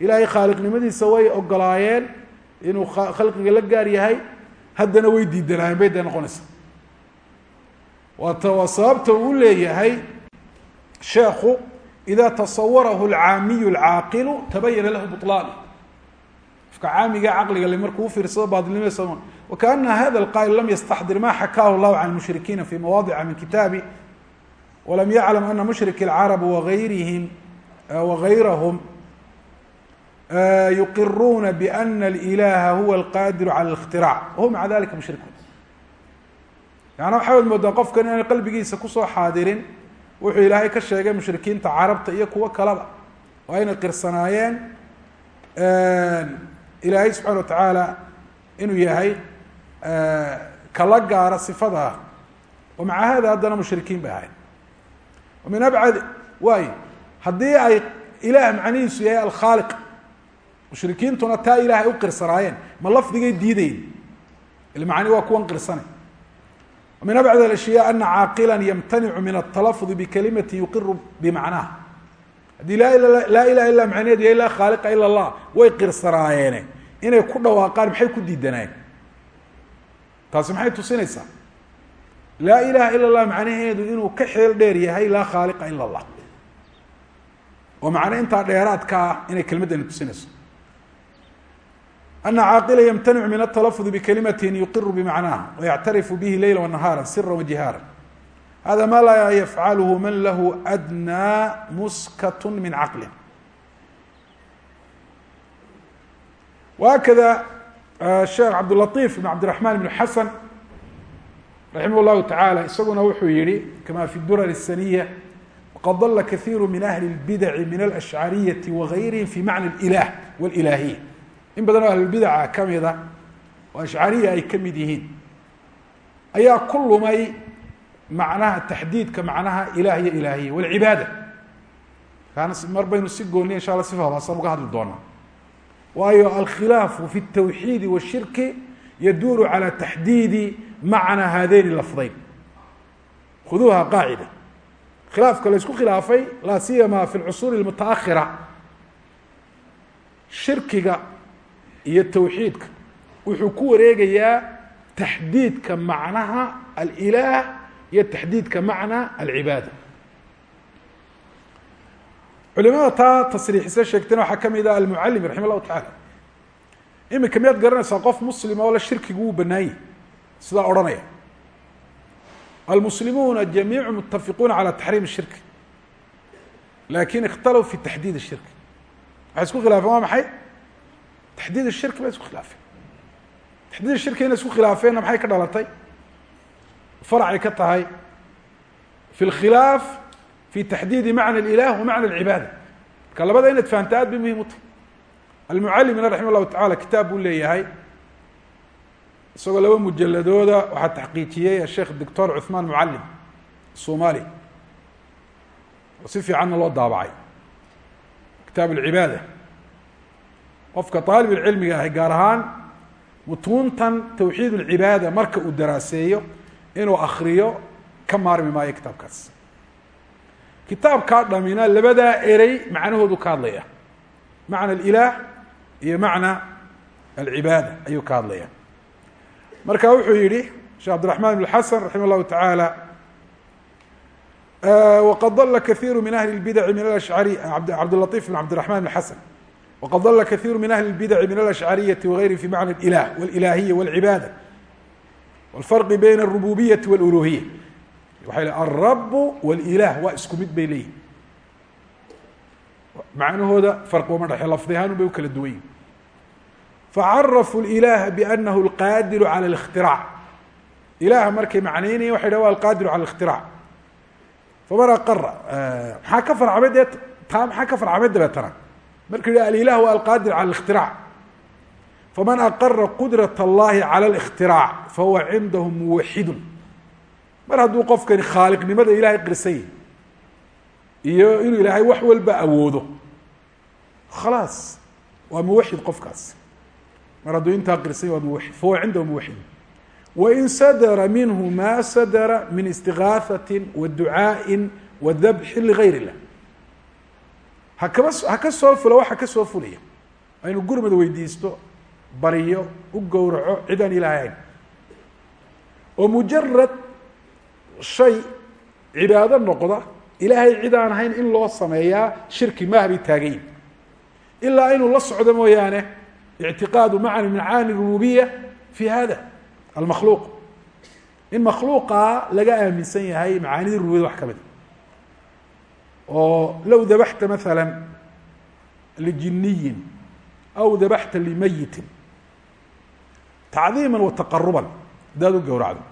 ilaahay khaaliqnimadiisa way ogolaayeen inuu khalqiga la gaar yahay haddana way diidanaayeen bay dee noqonaysa waata waa sababta uu leeyahay sheekhu ida tasawarahu alcaamiyu alcaaqilu tabayana lahu buطlaan qofka caamiga caqliga le markuu ufiirsado baadilnimadiisa wakaana hada alqaa'il lam yastaxdir ma xakaahu llahu can mushrikiina fi mawaadica min kitaabi walam yaclam ana mushriki اlcarab waغayrihim wagayrahum yuqiruuna bana اlilaha huwa alqadiru cala اlاkhtiraac wahum maca dalika mushrikuun yaana waxaad moodaa qofkan inaan qalbigiisa kusoo xaadirin wuxuu ilaahay ka sheegay mushrikiinta carabta iyo kuwo kaleba oo aynay qirsanaayeen ilaahay subxana watacaala inuu yahay kala gaara sifada. Ah wa hada haddana mushrikiin bay ahayd min abcad waay haddii ay ilaah macnihiisu yahay alkhaaliq mushrikiintuna taa ilahay u qirsanaayeen ma lafdigay diidayen il macni waa kuwan qirsanay min abcd ashya ana caaqila ymtanicu min atalafudi bikalimati yuqiru bimacnaha haddii laa ilaha illa macneheedu yahay laa khaaliqa ila allah way qirsanaayeen inay ku dhawaaqaan maxay ku diidanayeen? Taasi maxay tusinaysaa? Laa ilaha ila اllah macnaheedu inuu ka xeel dheer yahay laa khaaliqa ila اllah oo macne intaa dheeraadka ah inay kelmaddani tusinayso ana caaqila ymtanicu min atalafudi bikalimati yuqiru bimacnaha wayactarifu bihi leyla wanahaara sira wajihaara hada ma laa yafcalhu man lahu adnaa muskat min caqli whakada sheekh cabdلaطif ibn cabdiraحman ibn xasan raximah اllahu taعala isaguna wuxuu yihi kama fi durar الsaniya waqad dala kaثiiru min ahli اlbidaci min alأshcariyaةi wagayrihim fi macna اlilah wاlilaahiya in badan oo ahlulbidaca kamida oo ashcariya ay ka mid yihiin ayaa ku lumay macnaha taxdiidka macnaha ilah iyo ilaahiya wاlcibaada kaana mar baynu si gooniya insha alla si faahfaahsan uga hadli doonaa waayo alkhilaafu fi الtawxiidi wالshirki yaduuru calى taxdiidi macna haadeyni lafdayn khuduuha qaacida khilaafka la isku khilaafay laa siyama fi lcusuuri اlmutaahira shirkiga iyo tawxiidka. Wuxuu ku wareegayaa taxdiidka macnaha alilaah iyo taxdiidka macna alcibaada. Culimada taa tasriixisa sheegteen waxaa ka mid ah almucalimi raxima llahu tacaala iminka miyaad garanaysaa qof muslima oo le shirkigu wuu banaanyay sidaa odhanaya. Almuslimuuna jamiicu mutafiquuna calى taxriim shirki. Lakin ikhtalw fi taxdiid shirki. Waxay isku khilaafeen waa maxay? taxdiid ishirki bay isku khilaafeen taxdiid ishirki inay isku khilaafeenna maxay ka dhalatay faracay ka tahay fi lkhilaaf fi taxdiidi macna alilah wa macna alcibaada marka labada inaad fahamta aad bay muhiim u tahay almucalimina raxima llahu tacala kitaab buu leeyahay isagoo laba mujaladooda waxaa taxqiijiyey asheekh doctor cuhmaan mucalim somali oo si fiicanna loo daabacay kitaab alcibaada qofka aalibulcilmiga ahi gaar ahaan mutuuntan tawxiid ulcibaada marka uu daraaseeyo inuu akriyo ka maarmi maayo kitaabkaas. Kitaabkaa dhamina labadaa erey macnahoodu ka hadlaya. Macna alilaah iyo macna alcibaada ayuu ka hadlaya. Marka wuxuu yihi sheekh cabdiraxman bn xasan raxima llahu tacaala waqad dala kaiiru min ahli اlbidaci min alashcari cabdlaطiif bn cabdiraxman bn xasan wqad dala kaثiiru min ahli اbidaci min alashcariyaةi wغayri fi macna اilah wاlilahiya wاlcibaada wاlfarqi bayna الrububiyaةi wاluluhiya waxay alrab wاlilah waa isku mid bay leeyihin macnahooda farqi uma dhexe lafdi ahaan bay u kala duwan yihin facarafuu ilaha bianahu alqaadiru cala اlاkhtiraac ilaha markay macnaynayan waxay dhah wa alqaadiru cala اlاkhtiraac faman aqara maxaa ka farcamay dee taa maxaa ka farcamay dabeetana markuu yidhi alilah wa alqaadir cala اlاkhtiraac faman aqara qudraة اllahi calى اlاkhtiraac fahuwa cindahu muwaxidun mar hadduu qofkani khaaliqnimada ilahay qirsay iyo inuu ilaahay wax walba awoodo khalaas waa muwaxid qofkaas mar hadduu intaa qirsay waa muwaxid fahuwa cindahu muwaxid wain sadara minhu ma sadara min istigaahati wa ducaaءi wa dabxi ligayr اllah hakaba ha ka soo fulo waxa ka soo fulaya aynu gurmad weydiisto bariyo u gowraco cid aan ilahay ahayn oo mujarad shay cibaado noqda ilaahay cid aan ahayn in loo sameeyaa shirki maaha bay taagayin ilaa inuu la socdo mooyaane ictiqaadu macni min macaani rububiya fi hada almakhluuq. In makhluuqa laga aaminsan yahay macaanidii rububiyada wax ka mida oo low dabaxta maala lijiniyin aw dabaxta limayitin tacdiima wa taqaruban hadaad u gowracdo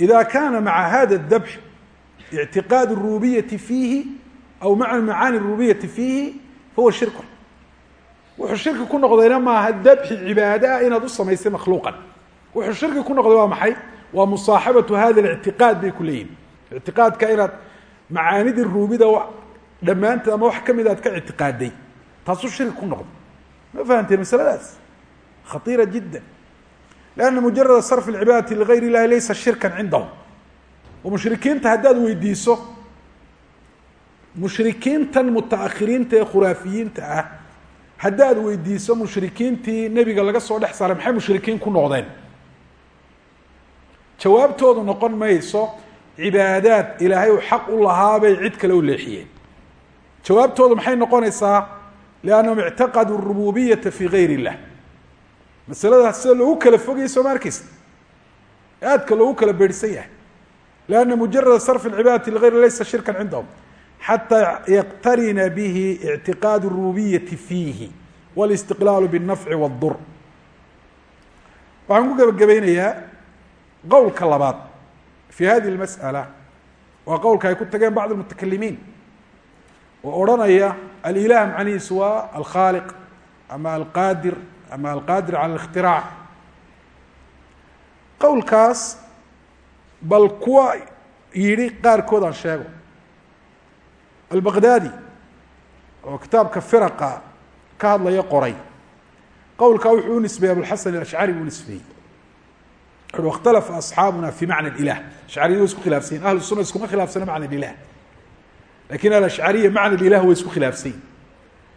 إida kana maعa hada الdبح اعtiqاad الrububiyaةi fiihi aw maعa macaani الrububiyaةi fiihi fahuwa shirk wuxuu shirki ku noqdayna maaha dabxi cibaadaah inaad u samaysay makhluuqan wuxuu shirki ku noqday waa maxay waa musaaxabatu hada اlictiqaad bay ku leeyihin ictiqaadka inaad macaanidii ruubida dhammaanteed ama wax ka mid aad ka ictiqaaday taasuu shirki ku noqday. Ma fahamteen masaladaas? Khaiira jida lanna mujarada sarf اlcibaadati ligayr اllahi laysa shirkan cindahum. Oo mushrikiinta haddaad weydiiso mushrikiintan mutaahiriinta ee khuraafiyiinta ah haddaad weydiiso mushrikiintii nebiga laga soo dhex saaray maxay mushrikiin ku noqdeen? Jawaabtoodu noqon mayso cibaadaad ilaahay u xaq u lahaabay cid kale u leexiyeen. Jawaabtoodu maxay noqonaysaa? Liannahum ictaqaduu rububiyata fii gayr illah masaladaas sida loogu kala fogayay sooma arkeysa aadka loogu kala beerhsan yahay. Lianna mujarada sarfi cibaadati ligayr laysa shirkan cindahum. Xataa yaqtarina bihi ictiqaadu rububiyati fiihi walistiqlaalu binnafci wadur waxaan ku gebagabeynayaa qowlka labaad fi hadi اmasأalة waa qowlka ay ku tageen bacd الmutakalimiin oo odhanaya alilah macnihiisu waa alkhaaliq ama alqaadir ama alqaadir calى الاkhtiraac qowlkaas bal kuwa yidhi qaarkood aan sheego albaqdaadi oo kitaabka firaqa ka hadlaya qoray qowlkaa wuxuu u nisbeeyey abulxasan alashcari buu nisbeeyey wuxu ikhtalafa asxaabuna fi macna ilah ashcariyadu way isku khilaafsanyin ahlu suna iskuma khilaafsana macna ilah lakin alashcariya macna ilah way isku khilaafsanyin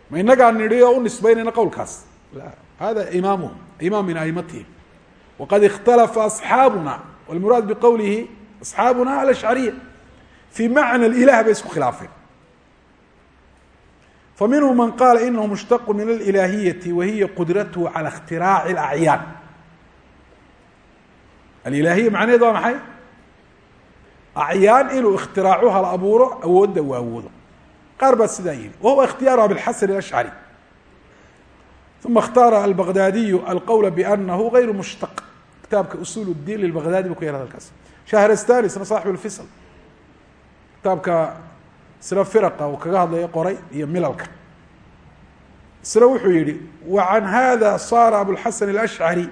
ma inagaa nidhi oo u nisbeynayna qowlkaas la hada imaamuhum imaam min aimatihim waqad ikhtalafa asxaabuna walmuraad biqowlihi asxaabuna alashcariya fi macna ilah bay isku khilaafeen faminhum man qaala inahu mushtaqu min alilahiyati wa hiya qudrathu calى اkhtiraaci اlacyaan alilaahiya macnaheed waa maxay acyaan inuu ikhtiraacuu hal abuuro awoodda u awoodo qaar baa sidaa yihi wa huwa ikhtiyaaru abilxasan alashcari uma اkhtaara albaqdaadiyu alqowla banahu gayru mushtaq kitaabka usul اdiin lilbaqdaadi bu ku yar hadalkaas shahrastani isna saaxib lfisl kitaabka isla firaqa uu kaga hadlaya qoray iyo milalka isna wuxuu yihi wa can hada saara abulxasan alashcari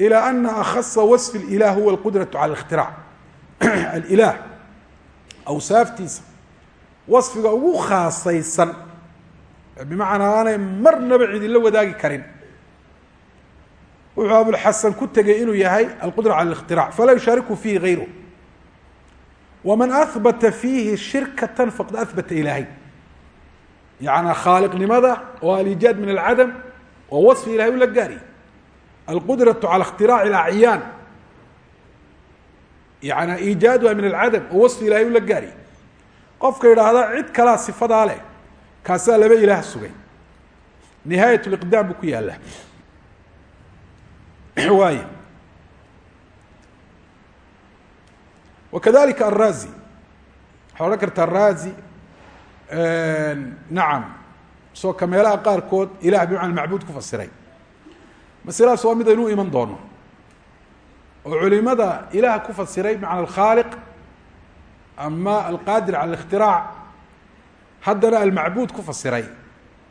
ilى ana akhasa wasfi اlilah huwa alqudraة cala اlاkhtiraac alilah awsaaftiisa wasfiga ugu khaasaysan bimacnaa aanay marnaba cidinla wadaagi karin wuxuu abulxasan ku tegay inuu yahay alqudra cala اlاkhtiraac falaa yushaariku fihi gayru wman ahbata fiihi shirkata faqad ahbata ilaahay yaعnaa khaaliqnimada oo alijaad min alcadam oo waصfi ilahay u la gaariy alqudraة calى اkhtiraac اlacyaan yaعnaa iijaaduha min alcadam oo waصfi ilahay u la gaariy qofka yidhaahda cid kalaa sifadaa leh kaasaa laba ilaah sugay nihaayat اliqdaam buu ku yaala waay wkadalika arazi waxaa odhan kartaa razi nacam soo ka meelaha qaarkood ilah bimacna macbuud ku fasiray masladaas waa mid aynu u iman doono oo culimada ilaah ku fasiray bimacna alkhaaliq ama alqaadir cala اlاkhtiraac haddana almacbuud ku fasiray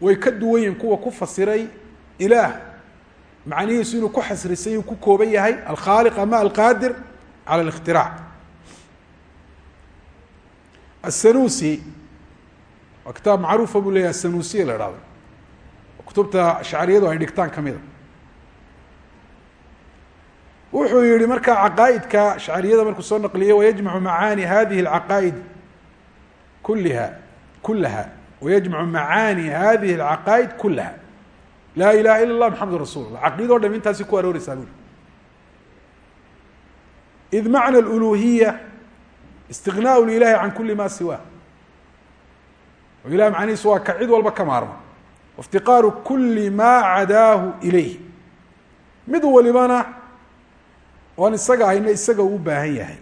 way ka duwan yihin kuwa ku fasiray ilaah macnihiisu inuu ku xasrisay uu ku kooban yahay alkhaaliq ama alqaadir cala اlاkhtiraac aلsanusi waa kitaab macruufa buu leyahay asanusiya la ihahdo kutubta ashcariyadu ay dhigtaan kamida wuxuu yihi markaa caqaa'idka ashcariyada markuu soo naqliyey wayajmacu macaani hadihi اlcaqaa'id kuliha kulaha wayajmacu macaani hadihi اlcaqaa'id kulaha laa ilaha ila اllah maxamedun rasul lah caqidado dham intaasi ku arooreysaa buri id macna اluluhiya istiqnaaء lilahi can kuli ma siwaa oo ilah macnihiisu waa ka cid walba ka maarma waiftiqaaru kuli maa cadaahu ilayh mid walibana oan isaga ahayna isaga uu baahan yahay.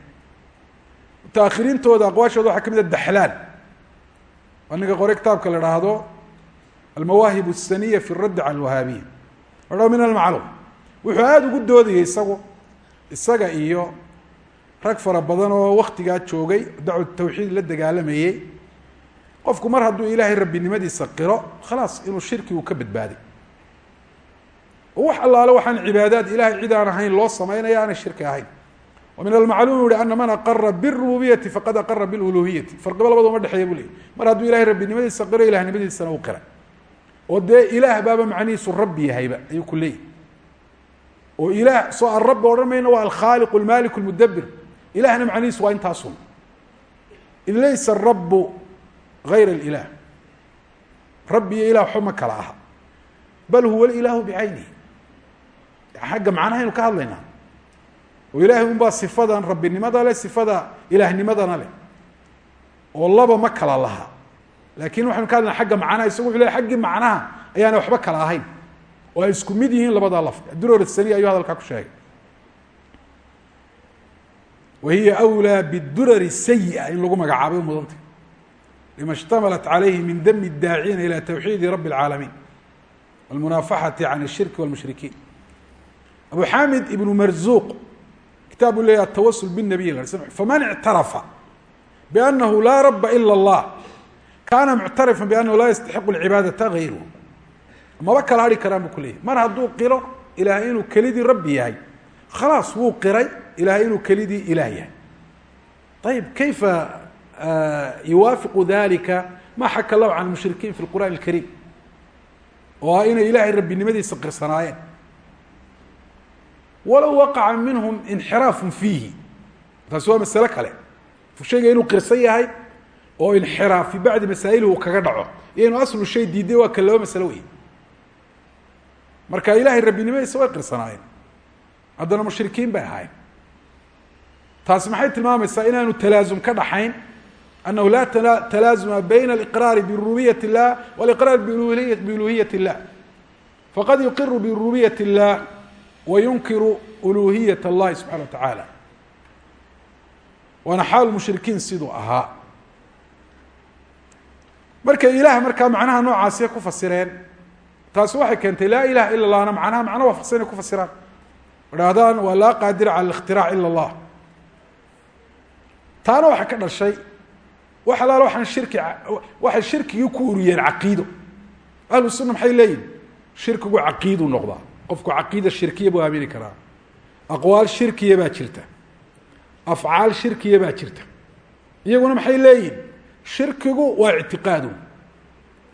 Mutaakhiriintooda aqwaashooda waxaa ka mid a daxlaan aniga qore kitaabka la haahdo almawaahib الsaniya fi raddi cala alwahaabiya o min almacluum wuxuu aada ugu doodayay isagu isaga iyo rag fara badan oo waktigaa joogay dacwat tawxiid la dagaalamayey qofku mar hadduu ilaahay rabbinimadiisa qiro khalaas inuu shirki uu ka badbaaday oo wax allaale waxaan cibaadaad ilahay cid aan ahayn loo samaynaya shirki ahayn. Wa almacluum yuhi ana man aqara birububiyati faqad aqara biluluhiyati farqiba labado ma dhexeeya bu leeyay mar hadduu ilahay rabbinimadiisa qiro ilahnimadiisana u qiray oo dee ilaah baaba macnihiisu rabbi yahayba ayuu ku leeyahy oo ilaah soo aan rabbi odhan mayno waa alkhaaliq almalik lmudabir ilahna macnihiisu waa intaasun id laysa arabu gayr alilah rabbi iyo ilah waxba kala aha. Bal huwa alilaahu bicaynihi xagga macnahaynu ka hadlaynaa oo ilaahay un baa sifadan rabbinimada leh sifada ilaahnimadana leh oo laba ma kala laha laakin waxaynu ka hadlayna agga macnaha isagu wuxu ley aggii macnaha ayaana waxba kala ahayn oo ay isku mid yihiin labadaa lafdi durarasani ayuu hadalkaa ku sheegay wa hiya أwlىa bاdurar sayiئa in lagu magacaabay mudanta lima اshtamalat عalayhi min dami الdaaciina ilى twxiidi rabi الcaalamiin wاlmunaafaxati can الshirki wاlmushrikiin abu xamid ibnu marzuq kitaab u leeya atawasul bالnabiy faman اctarafa bأnahu laa raba ilا الlah kaana muctarifا bأnahu laa yastaxiqu الcibaadaةa غayruh maba kala hari karaan bu ku leeyahy mar hadduu qiro ilaahay inuu kelidii rabbi yahay khalaas wuu qiray ilahay inuu kelidii ilaah yahay ayib kayfa yuwaafiqu dalika ma xaka lahu can mushrikiin fi lqur'an اlkariim oo ah inay ilahay rabbinimadiisa qirsanaayeen walow waqaca minhum inxiraafun fiihi. Taasi waa masale kale. Sheegaya inuu qirsan yahay oo inxiraaf fii bacdi masaa'ilihi uu kaga dhaco. Iyaynu aslu shay diiday waa kan laba masalo wey marka ilaahay rabbinimadiisa way qirsanaayeen. Haddana mushrikiin bay ahaayeen. Taasi maxay tilmaamaysaa inaanu talaasum ka dhaxayn? Annahu laa talaasuma bayna aliqraari birububiyat illah waliqraar biuluhiyat illah faqad yuqiru birububiyat illah wa yunkiru uluhiyat اllahi subxana wa tacaala waana xaal mushrikiin siduu ahaa markay ilaah markaa macnaha noocaasiya ku fasireen taasi waxay keentay laa ilaha ila allahna macnaha macno waafaqsan inay ku fasiraan idhaahdaan waa laa qaadira cala اlاkhtiraac ila اllah taana waxaa ka dhashay wax alaal waxaan shirki waxay shirkigii ku uriyeen caqiido ahlu sunna maxay leeyihin shirkigu caqiidu noqdaa qofku caqiida shirkiya buu aamini karaa. Aqwaal shirkiya baa jirta. Afcaal shirkiya baa jirta. Iyaguna maxay leeyihiin shirkigu waa ictiqaadu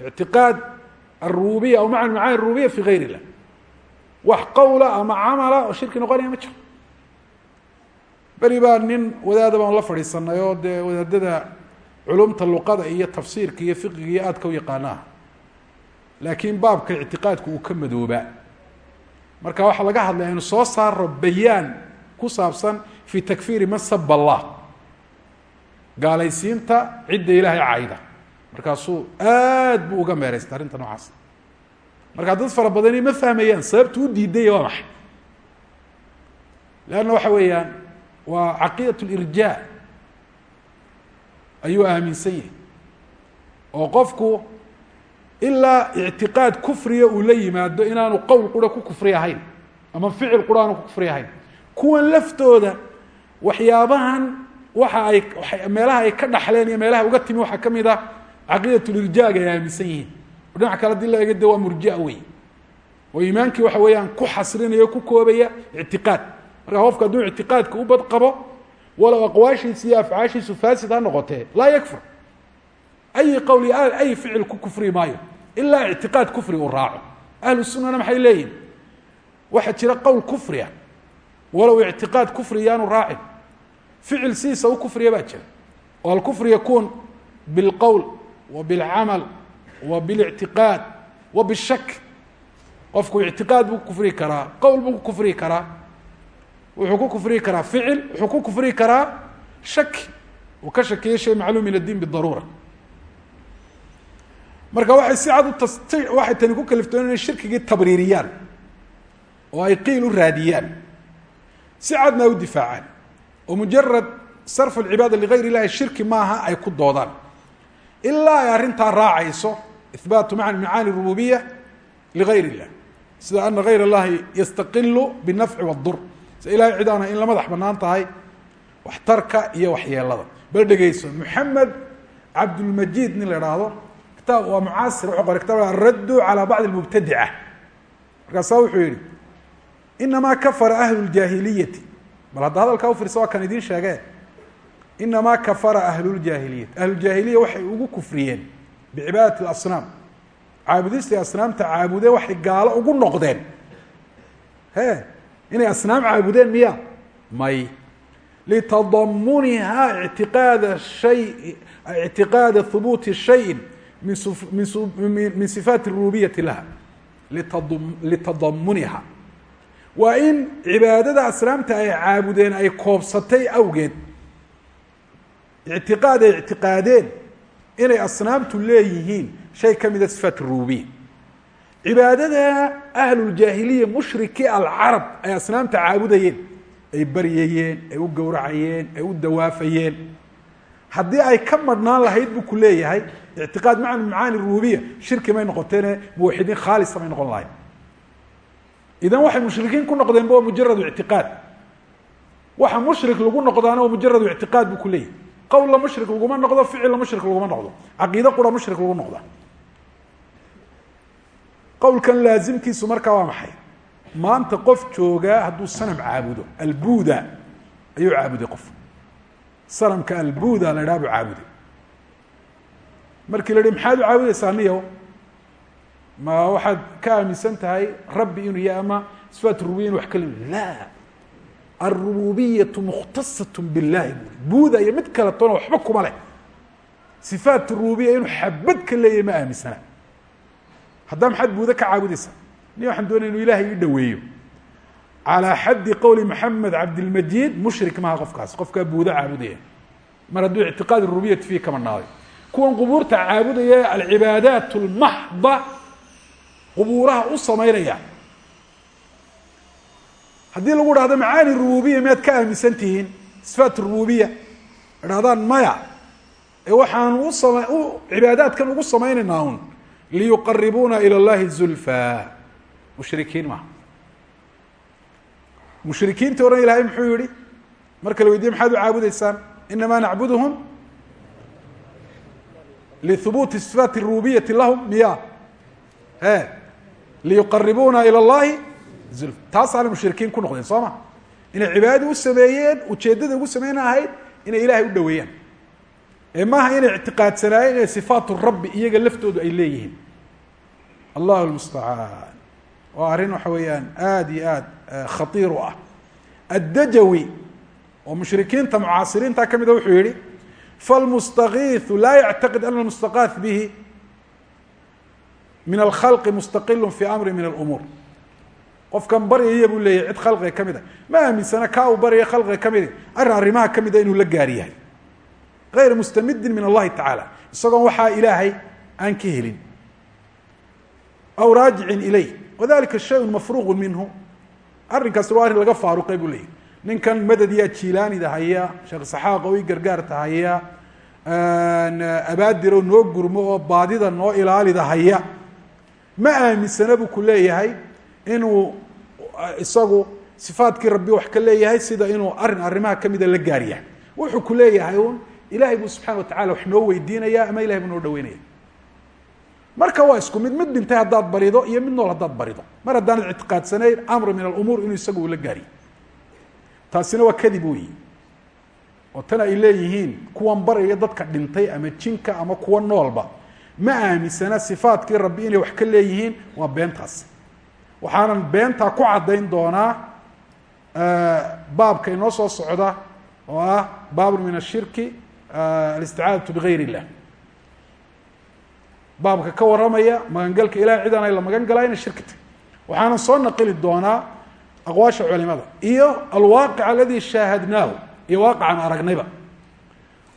ictiqaad arububiya aw maca macaani rububiya fi gayr illah. Wax qowla ama camala oo shirki noqonaya ma jiro. Beri baa nin wadaada baan la fadhiisanay oo dee wadaadada culumta luqada iyo tafsiirka iyo fiqiga iyo aadka u yaqaanaa. Laakiin baabka ictiqaadku uu ka madoobaa marka waxaa laga hadlaya inu soo saaro bayaan ku saabsan fi takfiiri man saba allah gaalaysiinta cidda ilaahay cayda markaasuu aad buu uga meeraystay arrinta noocaas markaa dad fara badani ma fahmayaan sababtu u diidaya waa maxay? Leanna waxa weeyaan waa caqiidat lirjaa ayuu aaminsan yahay oo qofku ilaa ictiqaad kufriya uu la yimaado inaanu qowl qura ku kufri ahayn ama ficil qura aanu ku kufri ahayn. Kuwan laftooda waxyaabahan waxa ay meelaha ay ka dhaxleen iyo meelaha uga timi waxaa ka mid ah caqiidat lirjaaga ay aaminsan yihiin. Dhinac kale haddii la eega de waa murjia wey oo iimaankii waxa weeyaan ku xasrinaya o ku koobaya ictiqaad. Marka qofku hadduu ictiqaadka u bad qabo walow aqwaashiisa iyo afcaashiisu faasid ha noqotee laa yakfur. Ayi qowl iyo ay ficil ku kufri maayo ilaa ictiqaad kufri uu raaco. Ahlu sunana maxay leeyihiin waxaa jira qowl kufriya walow ictiqaad kufri yaanu raacin. Ficil sidiisa u kufriya baa jira. Oo alkufr yakun bilqowl wa bilcamal wa bilictiqaad wa bishak qofku ictiqaad buu ku kufriyi karaa qowl buu ku kufriyi karaa wuxuu ku kufriyi karaa ficil wuxuu ku kufriyi karaa shaki uu ka shakiyo shay macluum min addiin bidaruura marka waxay si cad u tas waxay tani ku kaliftoon inay shirkigii tabriiriyaan oo ay qiil u raadiyaan si cadna ay u difaacaan oo mujarad sarfu alcibaada ligayr illahi shirki maaha ay ku doodaan ilaa ay arrintaa raacayso ihbaatu man macaani rububiya ligayr illah sida ana gayr اllahi yastaqilu biالnafci wاdur sida ilahay cid aana in la madax banaan tahay waxtarka iyo waxyeelada bal dhegeyso moxamed cabdulmajid nin la idhaahdo kitaab waa mucaasir wuxuu qoray kitab araddu calaa bacdi lmubtadica markaasaa wuxuu yihi inamaa kafara ahlu ljaahiliyati bal hadda hadalkaa ufirsa waa kan idiin sheegee. Inamaa kafara ahluljahiliyati ahluljahiliya waxay ugu kufriyeen bicibaadati asnaam caabudistay asnaamta caabudeen waxay gaalo ugu noqdeen. He inay asnaam caabudeen miya? May. Litadamunihaa itiqaada shay ictiqaada hubuuti shayin min sifaati rububiyati laha litadamuniha waa in cibaadada asnaamta ay caabudeen ay koobsatay awgeed. Ictiqaad ay ictiqaadeen inay asnaamtu leeyihiin shay ka mida sifaat rububiya cibaadada ahluljaahiliya mushrikii alcarab ay asnaamta caabudayeen ay baryayeen ay u gowracayeen ay u dawaafayeen. Haddii ay ka madhnaan lahayd buu ku leeyahay ictiqaad macna macaani rububiya shirki may noqoteene muwaxidiin khaalisa may noqon lahayd idan waxay mushrikiin ku noqdeenba waa mujaradu ictiqaad waxa mushrik lagu noqdaana waa mujaradu ictiqaad buu ku leeyahay qowlla mushrik laguma noqdo ficilla mushrik laguma noqdo caqiide qura mushrik lagu noqda qowlkan laazimkiisu markaa waa maxay maanta qof joogaa hadduu sanam caabudo albuda ayuu caabuday qof sanamka albuda la idhaha buu caabuday markii la yihi maxaad u caabudaysaa niyow ma waxaad ka aaminsan tahay rabbi inuu yahay ama sifaat rububiya wax kala la. Alrububiyatu mukhtasat billahi bui buuda iyo mid kale toona waxba kuma leh. Sifaat rububiya inuu xabad ka leeyahay ma aaminsana. Haddaa maxaad buuda ka caabudaysaa ni waxaan doonaya inu ilahay ii dhaweeyo calىa xaddi qowli maxamed cabdilmajid mushrik maha qofkaas. Qofkaa buuda caabudaya mar hadduu ictiqaad rububiyati fiih ka madhnaaday kuwan qubuurta caabudaya alcibaadaat اlmaxda qubuuraha u samaynaya haddii lagu dhahdo macaani rububiya miyaad ka aaminsan tihiin sifaat rububiya idhahdaan maya ee waxaan u sama u cibaadaadkan ugu samaynaynaa un liyuqaribuuna ilى اllahi zulfa mushrikiin maha mushrikiintii ohan ilahay muxuu yihi marka la weydiye maxaad u caabudeysaan inamaa nacbuduhum lihubuuti sifaati rububiyati lahum miya liyuqaribuuna ilى اllahi zulfa taasaana mushrikiin ku noqdeen soo ma inay cibaadadii u sameeyeen ujeeddada ugu sameyna ahayd inay ilahay u dhaweeyaan ee maaha inay ictiqaadsanaayeen inay sifaatu rabbi iyaga laftoodu ay leeyihiin allahu lmustacaan waa arrin waxa weeyaan aada iyo aad khaiir u ah addajawi oo mushrikiinta mucaasiriinta ka mida wuxuu yihi falmustakiiu laa yactaqid ana mustaqaath bihi min alkhalqi mustaqilu fi amri min alumuur qofkan baryaya buu leeyahy cid khalqiga ka mid a ma aaminsana kaa uu baryaya khalqiga ka midi arrin arrimaha ka mida inuu la gaar yahay gayra mustamidin min allahi tacaala isagoon waxaa ilaahay aan ka helin aw raajicin ilayh wadalika shayun mafruuqu minhu arrinkaasi waa arrin laga faaruqay buu leeyahy ninkan madadiyaa jiilaanida haya sheekh saxaaq oo i gargaarta haya abaadiro noo gurmo oo baadida noo ilaalida haya ma aaminsana buu ku leeyahay inuu isagu sifaadkii rabbi wax ka leeyahay sida inuu arrin arrimaha kamida la gaar yahay wuxuu ku leeyahay un ilahay buu subxana wa tacala wax noo weydiinaya ama ilahay buu noo dhaweynaya marka waa isku mid mid dhintay haddaad barido iyo mid haddaad barido. Mar haddaanad ictiqaadsanayn amr min alumuur inuu isagu ula gaariyo taasina waa kadib weyi oo tan ay leeyihiin kuwan baraya dadka dhintay ama jinka ama kuwa noolba ma aaminsana sifaadkii rabbi inay wax ka leeyihiin waa beentaas. Waxaanan beentaa ku caddayn doonaa baabka inoo soo socda oo ah baabun min ashirki alisticaadatu bigayr illah baabka ka warramaya magangalka ilahay cid ay la magan galaa inay shirki waxaanan soo naqili doonaa aqwaasha culimada iyo alwaaqic aladii shaahadnaahu iyo waaqicaan aragnayba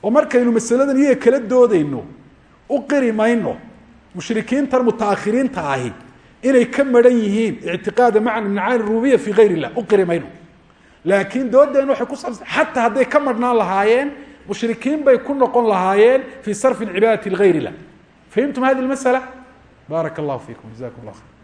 oo markaynu masaladan iyaga kala doodeyno u qiri mayno mushrikiintan mutaakhiriinta ahi inay ka maran yihiin ictiqaada macna min macaani rububiya fi gayr illah u qiri mayno laakiin doodeen waxay ku saabsan xataa hadday ka marhnaan lahaayeen mushrikiin bay ku noqon lahaayeen fii sarfi cibaadati ligayr illah fahimtum hadi lmasala baaraka allahu fiikum jazakum allah khayr